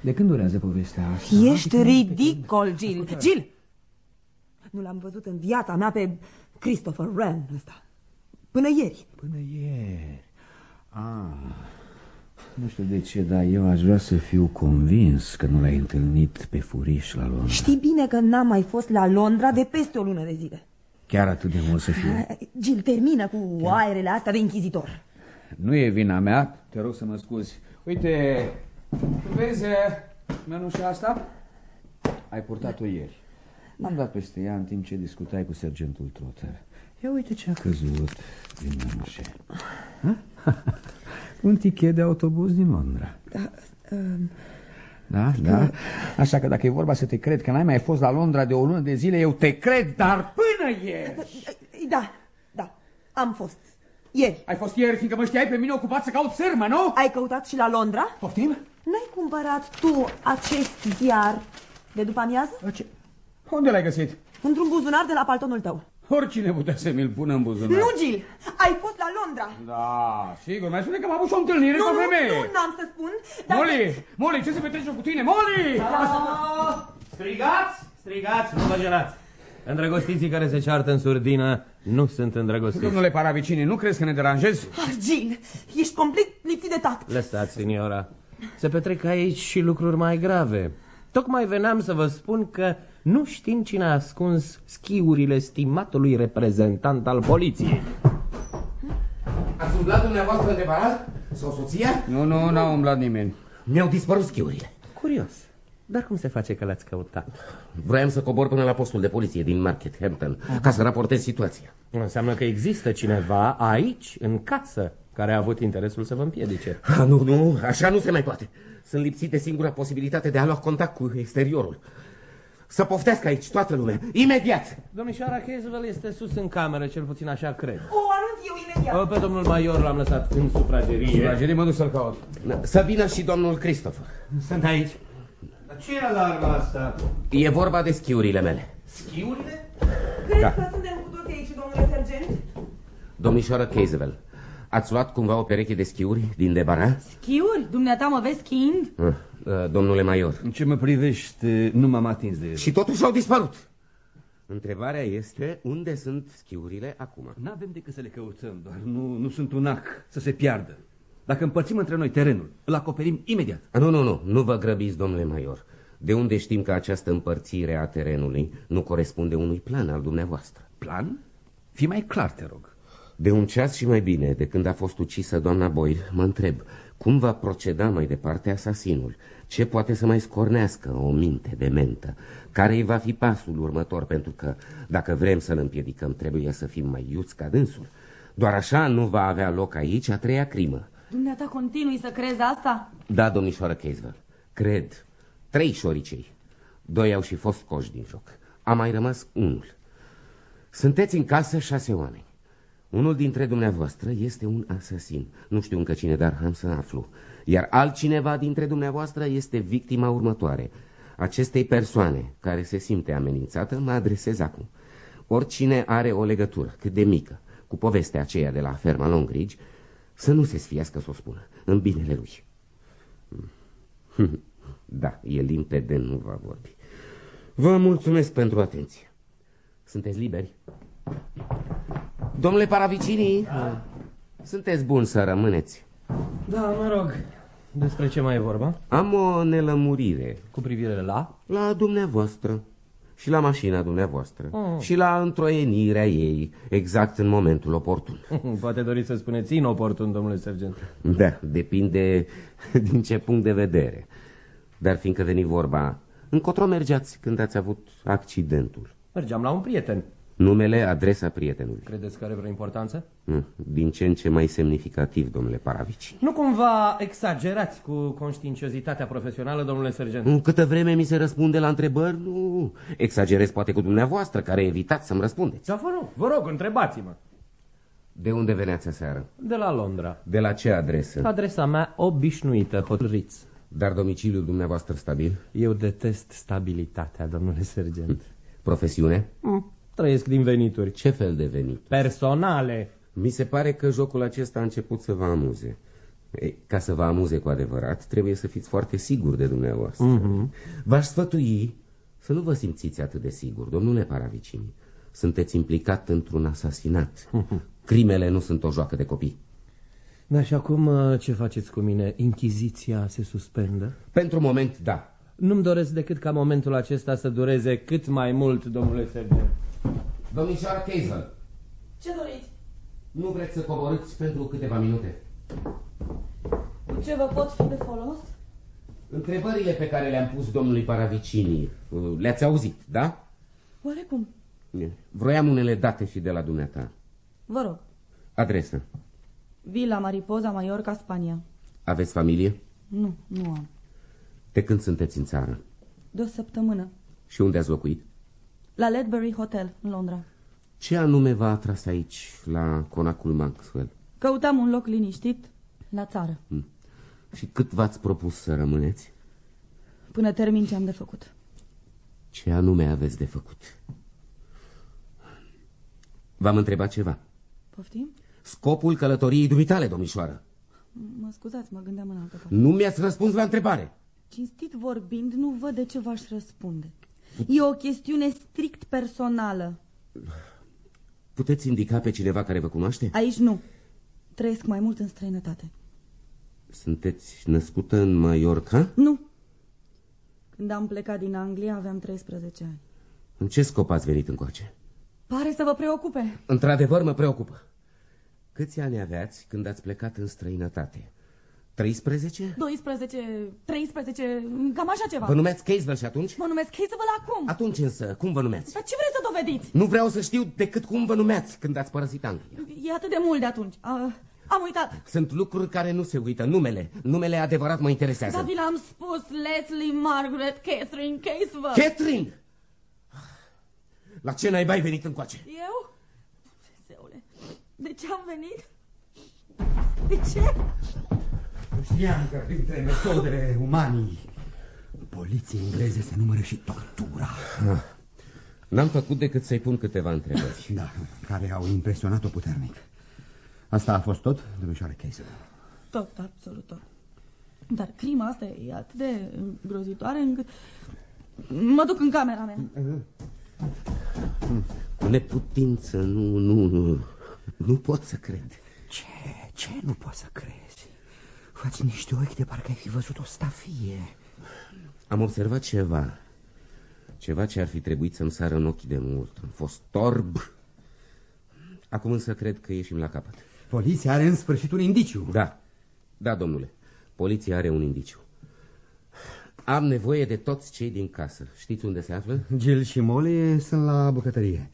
De când durează povestea asta? Ești ridicol, Gil. Gil! Nu l-am văzut în viața mea pe Christopher Wren ăsta. Până ieri. Până ieri. Ah, nu știu de ce, dar eu aș vrea să fiu convins că nu l-ai întâlnit pe furiș la Londra. Știi bine că n-am mai fost la Londra de peste o lună de zile. Chiar atât de mult să fiu. Gil, termină cu aerele astea de inchizitor. Nu e vina mea, te rog să mă scuzi. Uite, vezi mănușa asta? Ai purtat-o ieri. Am dat peste ea în timp ce discutai cu sergentul Trotter. Ia uite ce a căzut din mănușe. Ha? *laughs* Un tichet de autobuz din Londra. Da, um, Da, da. Așa că dacă e vorba să te cred că n-ai mai fost la Londra de o lună de zile, eu te cred, dar până ieri. da, da, am fost. Ieri. Ai fost ieri, fiindcă mă știai pe mine ocupat să caut sârmă, nu? Ai căutat și la Londra? Poftim? N-ai cumpărat tu acest ziar de după amiază? Ce? Unde l-ai găsit? Într-un buzunar de la paltonul tău. Oricine putea să mi-l pună în buzunar. Nu, Gil, ai fost la Londra. Da, sigur, mai spune că am avut și o întâlnire nu, cu o nu, femeie. Nu, n-am să spun. Dar... Molly, Molly, ce se petrece cu tine? Molly! Da. Strigați, strigați, nu vă jelați. Îndrăgostiții care se ceartă în surdină nu sunt îndrăgostiți. Domnule Paravicini, nu crezi că ne deranjezi? Ah, Gil, ești complet lipsit de tact. Lăsați, signora. Se petrec aici și lucruri mai grave. Tocmai veneam să vă spun că nu știm cine a ascuns schiurile stimatului reprezentant al poliției. Ați umblat dumneavoastră de baraz? Sau soția? Nu, nu, n-a umblat nimeni. Mi-au dispărut schiurile. Curios. Dar cum se face că l-ați căutat? Vroiam să cobor până la postul de poliție din Market Hampton, ca să raportez situația. Înseamnă că există cineva aici, în casă, care a avut interesul să vă împiedice. Ha, nu, nu, așa nu se mai poate. Sunt lipsit de singura posibilitate de a lua contact cu exteriorul. Să poftească aici toată lumea, imediat! Domnișoara Caswell este sus în cameră, cel puțin așa cred. O anunț eu imediat. O, pe domnul Major l-am lăsat în sufragerie. Sufragerie, mă duc să-l caut. Să vină și domnul Christopher. Sunt aici. Dar ce e alarma asta? E vorba de schiurile mele. Schiurile? Cred Da. că suntem cu toții aici, domnule sergent. Domnișoară Caswell, ați luat cumva o pereche de schiuri din debara? Schiuri? Dumneata mă vezi schiind? Uh, uh, domnule Major. În ce mă privește, nu m-am atins de el. Și totuși au dispărut. Întrebarea este unde sunt schiurile acum? N-avem decât să le căutăm, doar nu, nu sunt un ac să se piardă. Dacă împărțim între noi terenul, îl acoperim imediat. A, Nu, nu, nu, nu vă grăbiți, domnule Major. De unde știm că această împărțire a terenului nu corespunde unui plan al dumneavoastră? Plan? Fii mai clar, te rog. De un ceas și mai bine, de când a fost ucisă doamna Boyle, mă întreb, cum va proceda mai departe asasinul? Ce poate să mai scornească o minte dementă? Care îi va fi pasul următor? Pentru că, dacă vrem să-l împiedicăm, trebuie să fim mai iuți ca dânsul. Doar așa nu va avea loc aici a treia crimă. Dumneata continui să crezi asta? Da, domnișoară Caswell, cred. Trei șoricei. Doi au și fost coși din joc. A mai rămas unul. Sunteți în casă șase oameni. Unul dintre dumneavoastră este un asasin. Nu știu încă cine, dar am să aflu. Iar altcineva dintre dumneavoastră este victima următoare. Acestei persoane care se simte amenințată, mă adresez acum. Oricine are o legătură, cât de mică, cu povestea aceea de la ferma Longridge, să nu se sfiască să o spună, în binele lui. *laughs* Da, e limpede, nu va vorbi. Vă mulțumesc pentru atenție. Sunteți liberi? Domnule Paravicini, da. sunteți bun să rămâneți. Da, mă rog. Despre ce mai e vorba? Am o nelămurire Cu privire la? la dumneavoastră. și la mașina dumneavoastră Oh. și la întroienirea ei, exact în momentul oportun. *laughs* Poate doriți să spuneți inoportun, domnule sergent. Da, depinde *laughs* din ce punct de vedere. Dar fiindcă veni vorba, încotro mergeați când ați avut accidentul? Mergeam la un prieten. Numele, adresa prietenului. Credeți că are vreo importanță? Mm, Din ce în ce mai semnificativ, domnule Paravici. Nu cumva exagerați cu conștiinciozitatea profesională, domnule sergent? Mm, Câtă vreme mi se răspunde la întrebări, nu. Exagerez poate cu dumneavoastră, care evitați să-mi răspundeți. Da, vă rog, vă rog, întrebați-mă. De unde veneați aseară? De la Londra. De la ce adresă? Adresa mea obișnuită, hotărâți. Dar domiciliul dumneavoastră stabil? Eu detest stabilitatea, domnule sergent. Profesiune? Mm. Trăiesc din venituri. Ce fel de venit? Personale. Mi se pare că jocul acesta a început să vă amuze. Ei, ca să vă amuze cu adevărat, trebuie să fiți foarte sigur de dumneavoastră. Mhm. V-aș sfătui să nu vă simțiți atât de sigur, domnule Paravicini. Sunteți implicat într-un asasinat. Mhm. Crimele nu sunt o joacă de copii. Da, și acum uh, ce faceți cu mine? Inchiziția se suspendă? Pentru moment, da. Nu-mi doresc decât ca momentul acesta să dureze cât mai mult, domnule sergent. Domnișoara Cazel, Ce doriți? nu vreți să coborâți pentru câteva minute? Cu ce vă pot fi de folos? Întrebările pe care le-am pus domnului Paravicini, uh, le-ați auzit, da? Oarecum? Vroiam unele date și de la dumneata. Vă rog. Adresă. Villa Mariposa, Mallorca, Spania. Aveți familie? Nu, nu am. De când sunteți în țară? De o săptămână. Și unde ați locuit? La Ledbury Hotel, în Londra. Ce anume v-a atras aici, la conacul Maxwell? Căutam un loc liniștit la țară, Hm. Și cât v-ați propus să rămâneți? până termin ce am de făcut. Ce anume aveți de făcut? V-am întrebat ceva. Poftim? Scopul călătoriei dumitale, domnișoară. Mă scuzați, mă gândeam în altă parte. Nu mi-ați răspuns la întrebare. Cinstit vorbind, nu văd de ce v-aș răspunde. E o chestiune strict personală. Puteți indica pe cineva care vă cunoaște? Aici nu. Trăiesc mai mult în străinătate. Sunteți născută în Mallorca? Nu. Când am plecat din Anglia aveam 13 ani. În ce scop ați venit încoace? Pare să vă preocupe. Într-adevăr mă preocupă. Câți ani aveați când ați plecat în străinătate? 13? 12, 13, cam așa ceva. Vă numeați Caswell și atunci? Mă numesc Hazel acum. Atunci însă, cum vă numeați? Dar ce vreți să dovediți? Nu vreau să știu decât cum vă numeați când ați părăsit Anglia. E atât de mult de atunci. Uh, am uitat. Sunt lucruri care nu se uită. Numele. Numele adevărat mă interesează. Dar vi l-am spus, Leslie Margaret Catherine Caswell. Catherine! La ce naiba ai venit încoace? Eu? Dumnezeule, de ce am venit? De ce? Știam că printre metodele umanii poliției engleze se numără și tortura. Ah. N-am făcut decât să-i pun câteva întrebări. Da, care au impresionat-o puternic. Asta a fost tot, domnișoară Casey? Tot, absolut tot. Dar crima asta e atât de grozitoare încât... Mă duc în camera mea. Cu neputință, nu, nu, nu. Nu pot să cred. Ce? Ce nu poți să crezi? Faci niște ochi de parcă ai fi văzut o stafie. Am observat ceva. Ceva ce ar fi trebuit să-mi sară în ochi de mult. Am fost torb. Acum însă cred că ieșim la capăt. Poliția are în sfârșit un indiciu. Da. Da, domnule. Poliția are un indiciu. Am nevoie de toți cei din casă. Știți unde se află? Gil și Molly sunt la bucătărie.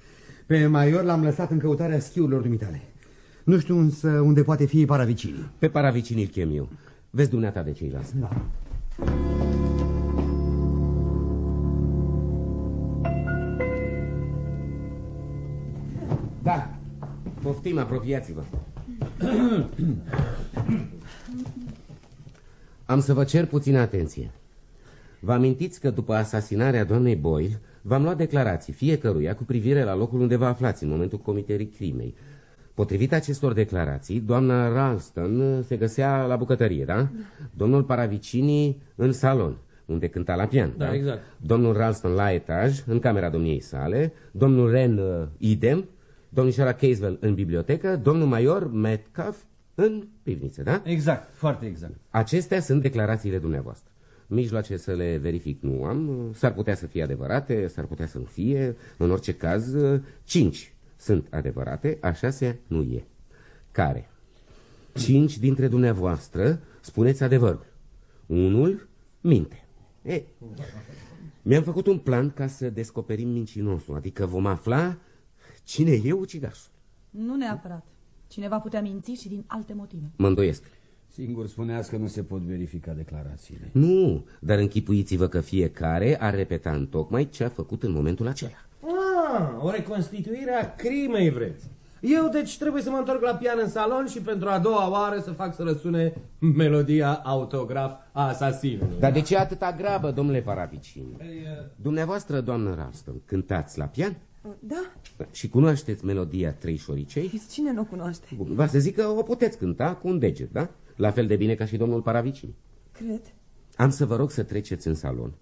Pe Maior l-am lăsat în căutarea schiurilor dumitale. Nu știu însă unde poate fi paravicinii. Pe paravicinii îl chem eu. Vezi dumneata de ceilalți. Da. Da. Poftim, apropiați-vă. Am să vă cer puțină atenție. Vă amintiți că după asasinarea doamnei Boyle v-am luat declarații fiecăruia cu privire la locul unde vă aflați în momentul comiterii crimei. Potrivit acestor declarații, doamna Ralston se găsea la bucătărie, da? Domnul Paravicini în salon, unde cânta la pian. Da, exact. Domnul Ralston la etaj, în camera domniei sale, domnul Ren uh, idem, domnișoara Caswell în bibliotecă, domnul major Metcalf în pivniță, da? Exact, foarte exact. Acestea sunt declarațiile dumneavoastră. Mijloace să le verific nu am. S-ar putea să fie adevărate, s-ar putea să nu fie. În orice caz, cinci sunt adevărate, a șasea nu e. Care? Cinci dintre dumneavoastră spuneți adevărul. Unul minte. E, mi-am făcut un plan ca să descoperim mincinosul, adică vom afla cine e ucigașul. Nu neapărat. Cineva putea minți și din alte motive. Mă îndoiesc. Singur spuneați că nu se pot verifica declarațiile. Nu, dar închipuiți-vă că fiecare ar repeta în tocmai ce a făcut în momentul acela. Ah, o reconstituire a crimei vreți. Eu deci trebuie să mă întorc la pian în salon și pentru a doua oară să fac să răsune melodia autograf a asasinului. Dar de ce atâta grabă, domnule Paravicini? Dumneavoastră, doamnă Ralston, cântați la pian? Da, Și cunoașteți melodia Trei șoricei? cine nu o cunoaște? Bun, va să zic că o puteți cânta cu un deget, da? La fel de bine ca și domnul Paravicini. Cred. Am să vă rog să treceți în salon,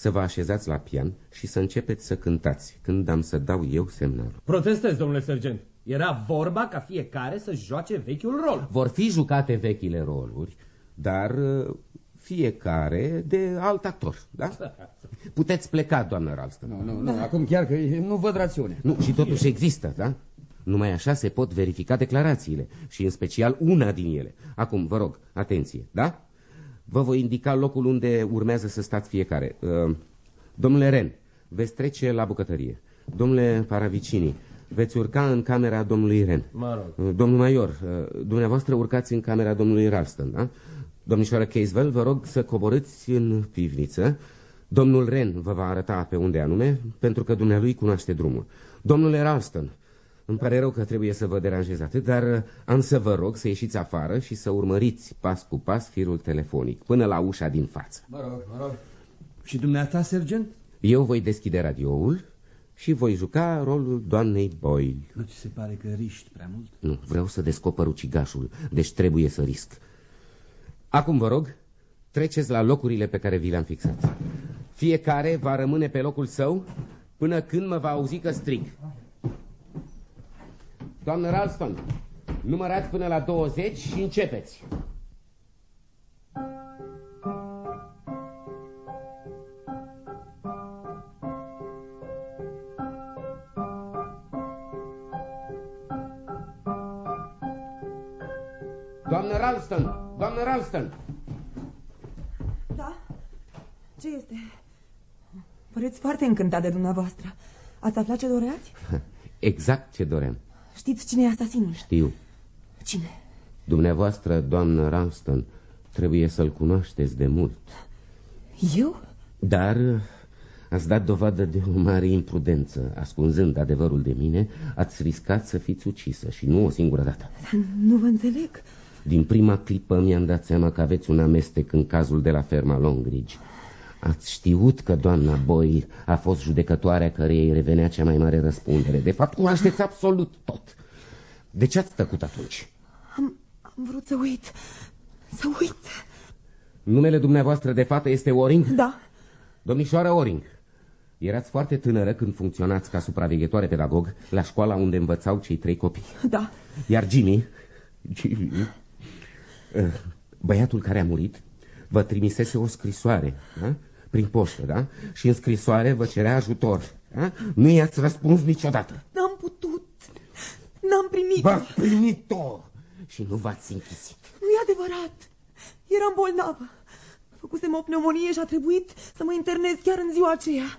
să vă așezați la pian și să începeți să cântați când am să dau eu semnalul. Protestez, domnule sergent. Era vorba ca fiecare să joace vechiul rol. Vor fi jucate vechile roluri, dar uh, fiecare de alt actor, da? *laughs* Puteți pleca, doamnă Ralston. Nu, nu, nu, acum chiar că nu văd rațiune. Nu, și totuși există, da? Numai așa se pot verifica declarațiile și în special una din ele. Acum, vă rog, atenție, da? Vă voi indica locul unde urmează să stați fiecare. Uh, Domnule Ren, veți trece la bucătărie. Domnule Paravicini, veți urca în camera domnului Ren. Mă rog. Uh, Domnul Major, uh, dumneavoastră urcați în camera domnului Ralston, da? Domnișoară Casewell, vă rog să coborâți în pivniță. Domnul Ren vă va arăta pe unde anume, pentru că dumnealui cunoaște drumul. Domnule Ralston, îmi pare rău că trebuie să vă deranjez atât, dar uh, am să vă rog să ieșiți afară și să urmăriți pas cu pas firul telefonic, până la ușa din față. Mă rog, mă rog. Și dumneata, sergent? Eu voi deschide radioul și voi juca rolul doamnei Boyle. Nu ți se pare că riști prea mult? Nu, vreau să descoper ucigașul, deci trebuie să risc. Acum vă rog, treceți la locurile pe care vi le-am fixat. Fiecare va rămâne pe locul său până când mă va auzi că strig. Doamnă Ralston, numărați până la 20 și începeți. Doamnă Ralston, doamnă Ralston, Da? Ce este? Păreți foarte încântat de dumneavoastră. Ați aflat ce doreați? *laughs* exact ce doream. Știți cine e asasinul? Știu. Cine? Dumneavoastră, doamnă Ralston, trebuie să-l cunoașteți de mult. Eu? Dar uh, ați dat dovadă de o mare imprudență. Ascunzând adevărul de mine, ați riscat să fiți ucisă și nu o singură dată. Nu vă înțeleg. Din prima clipă mi-am dat seama că aveți un amestec în cazul de la ferma Longridge. Ați știut că doamna Boyle a fost judecătoarea căreia îi revenea cea mai mare răspundere. De fapt, cunoașteți absolut tot. De ce ați tăcut atunci? Am, am vrut să uit. Să uit. Numele dumneavoastră de fată este Oring? Da. Domnișoară Oring, erați foarte tânără când funcționați ca supraveghetoare pedagog la școala unde învățau cei trei copii. Da. Iar Jimmy, Jimmy eh, băiatul care a murit, vă trimisese o scrisoare, da? Prin poștă, da? Și în scrisoare vă cerea ajutor. Da? Nu i-ați răspuns niciodată. N-am putut. N-am primit. V-ați primit-o și nu v-ați închisit. Nu e adevărat. Eram bolnavă. Făcusem o pneumonie și a trebuit să mă internez chiar în ziua aceea.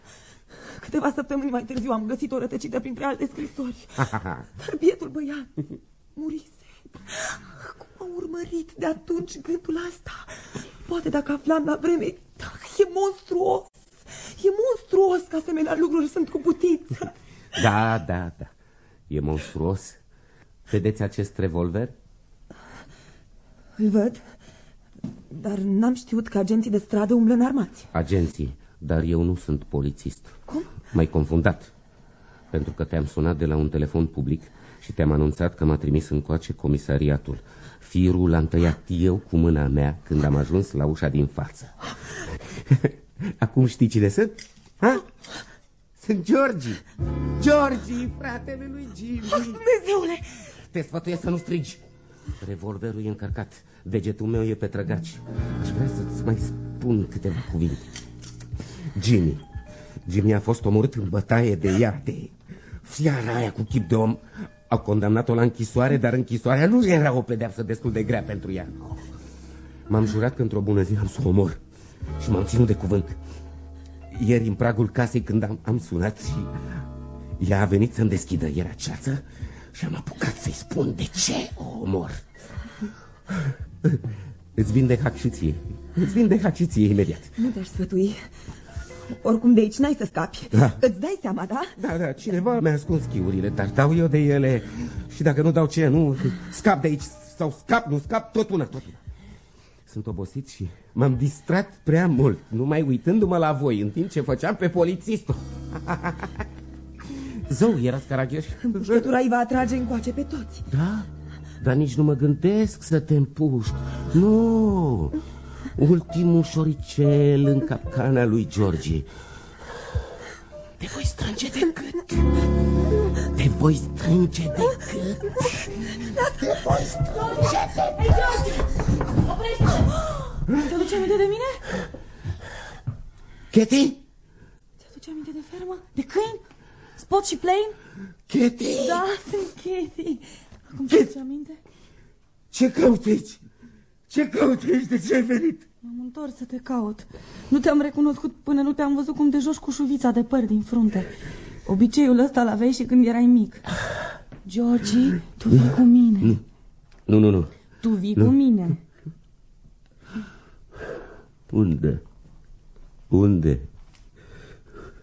Câteva săptămâni mai târziu am găsit-o rătăcită printre alte scrisori. Dar bietul băiat murise. Cum a urmărit de atunci gândul asta? Poate dacă aflam la vreme, e monstruos. E monstruos că asemenea lucruri sunt cu putință. *laughs* Da, da, da. E monstruos. Vedeți acest revolver? Îl văd, dar n-am știut că agenții de stradă umblă în armați. Agenții, dar eu nu sunt polițist. Cum? M-ai confundat. Pentru că te-am sunat de la un telefon public și te-am anunțat că m-a trimis încoace comisariatul. Firul l-am tăiat eu cu mâna mea când am ajuns la ușa din față. *laughs* Acum știi cine sunt? Ha? Sunt Georgi. Georgi, fratele lui Jimmy. Oh, Dumnezeule! Te sfătuiesc să nu strigi. Revolverul e încărcat. Degetul meu e pe trăgaci. Aș vrea să-ți mai spun câteva cuvinte. Jimmy. Jimmy a fost omorât în bătaie de ea, de fiara aia cu chip de om. Au condamnat-o la închisoare, dar închisoarea nu era o pedeapsă destul de grea pentru ea. M-am jurat că într-o bună zi am să o omor și m-am ținut de cuvânt. Ieri, în pragul casei, când am, am sunat și ea a venit să-mi deschidă, era ceață și am apucat să-i spun de ce o omor. Îți vin de hac și ție. Îți vin de hac și ție imediat. Nu te-aș sfătui. Oricum de aici n-ai să scapi. Da. Îți dai seama, da? Da, da, cineva mi-a ascuns schiurile, dar dau eu de ele și dacă nu dau ce, nu, scap de aici sau scap, nu scap, tot una, tot una. Sunt obosit și m-am distrat prea mult, numai uitându-mă la voi, în timp ce făceam pe polițistul. *laughs* Zău, erați caragioși? Împușcătura îi va atrage încoace pe toți. Da, dar nici nu mă gândesc să te împușc. Nu, ultimul șoricel în capcana lui George. Te voi strânge de gât. Te voi strânge de gât. Te voi strânge de Ți-aduce aminte de mine? Kitty? Ți-aduce aminte de fermă? De câini? Spot și Plain? Kitty? Da, sunt Kitty. Acum ți-aduce aminte? Ce cauți aici? Ce cauți aici? De ce ai venit? M-am întors să te caut. Nu te-am recunoscut până nu te-am văzut cum te joci cu șuvița de păr din frunte. Obiceiul ăsta l-aveai și când erai mic. Georgie, tu vii cu mine. Nu, nu, nu. nu. Tu vii Nu. cu mine. Unde? Unde?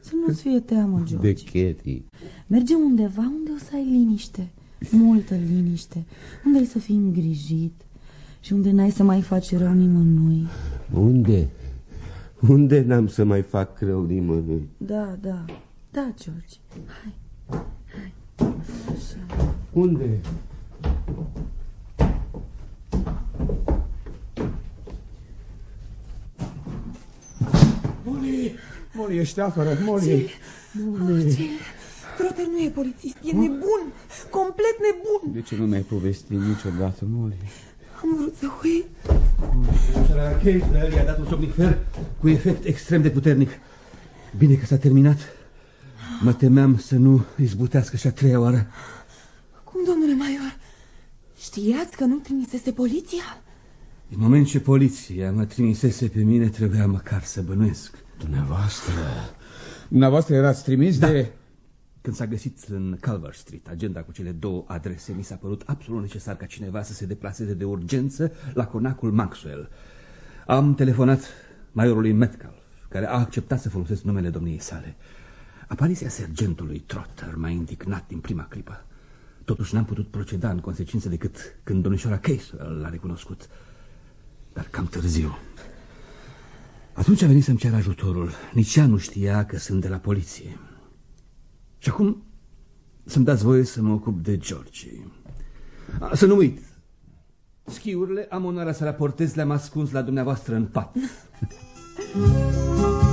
Să nu-ți fie teamă, De George. Kitty. Mergem undeva unde o să ai liniște. Multă liniște. Unde ai să fii îngrijit. Și unde n-ai să mai faci rău nimănui. Unde? Unde n-am să mai fac rău nimănui? Da, da. Da, George. Hai. Unde? Molly, Molly, ești afară, Molly. Molly. Trotter nu e polițist, e nebun, complet nebun. De ce nu mi-ai povestit niciodată, Molly? Am vrut să uit. La Case i-a dat un somnifer cu efect extrem de puternic. Bine că s-a terminat. Mă temeam să nu izbutească și a treia oară. Cum, domnule Maior? Știați că nu trimisese poliția? Din moment ce poliția mă trimisese pe mine, trebuia măcar să bănuiesc. Dumneavoastră... Dumneavoastră erați trimis Da. de... Când s-a găsit în Calver Street agenda cu cele două adrese, mi s-a părut absolut necesar ca cineva să se deplaseze de urgență la conacul Maxwell. Am telefonat majorului Metcalf, care a acceptat să folosesc numele domniei sale. Apariția sergentului Trotter m-a indignat din prima clipă. Totuși n-am putut proceda în consecință decât când domnișoara Case l-a recunoscut. Dar cam târziu. Atunci a venit să-mi cer ajutorul. Nici ea nu știa că sunt de la poliție. Și acum să-mi dați voie să mă ocup de George. A, Să nu uit. Schiurile am onoarea să raportez le-am ascuns la dumneavoastră în pat. *laughs*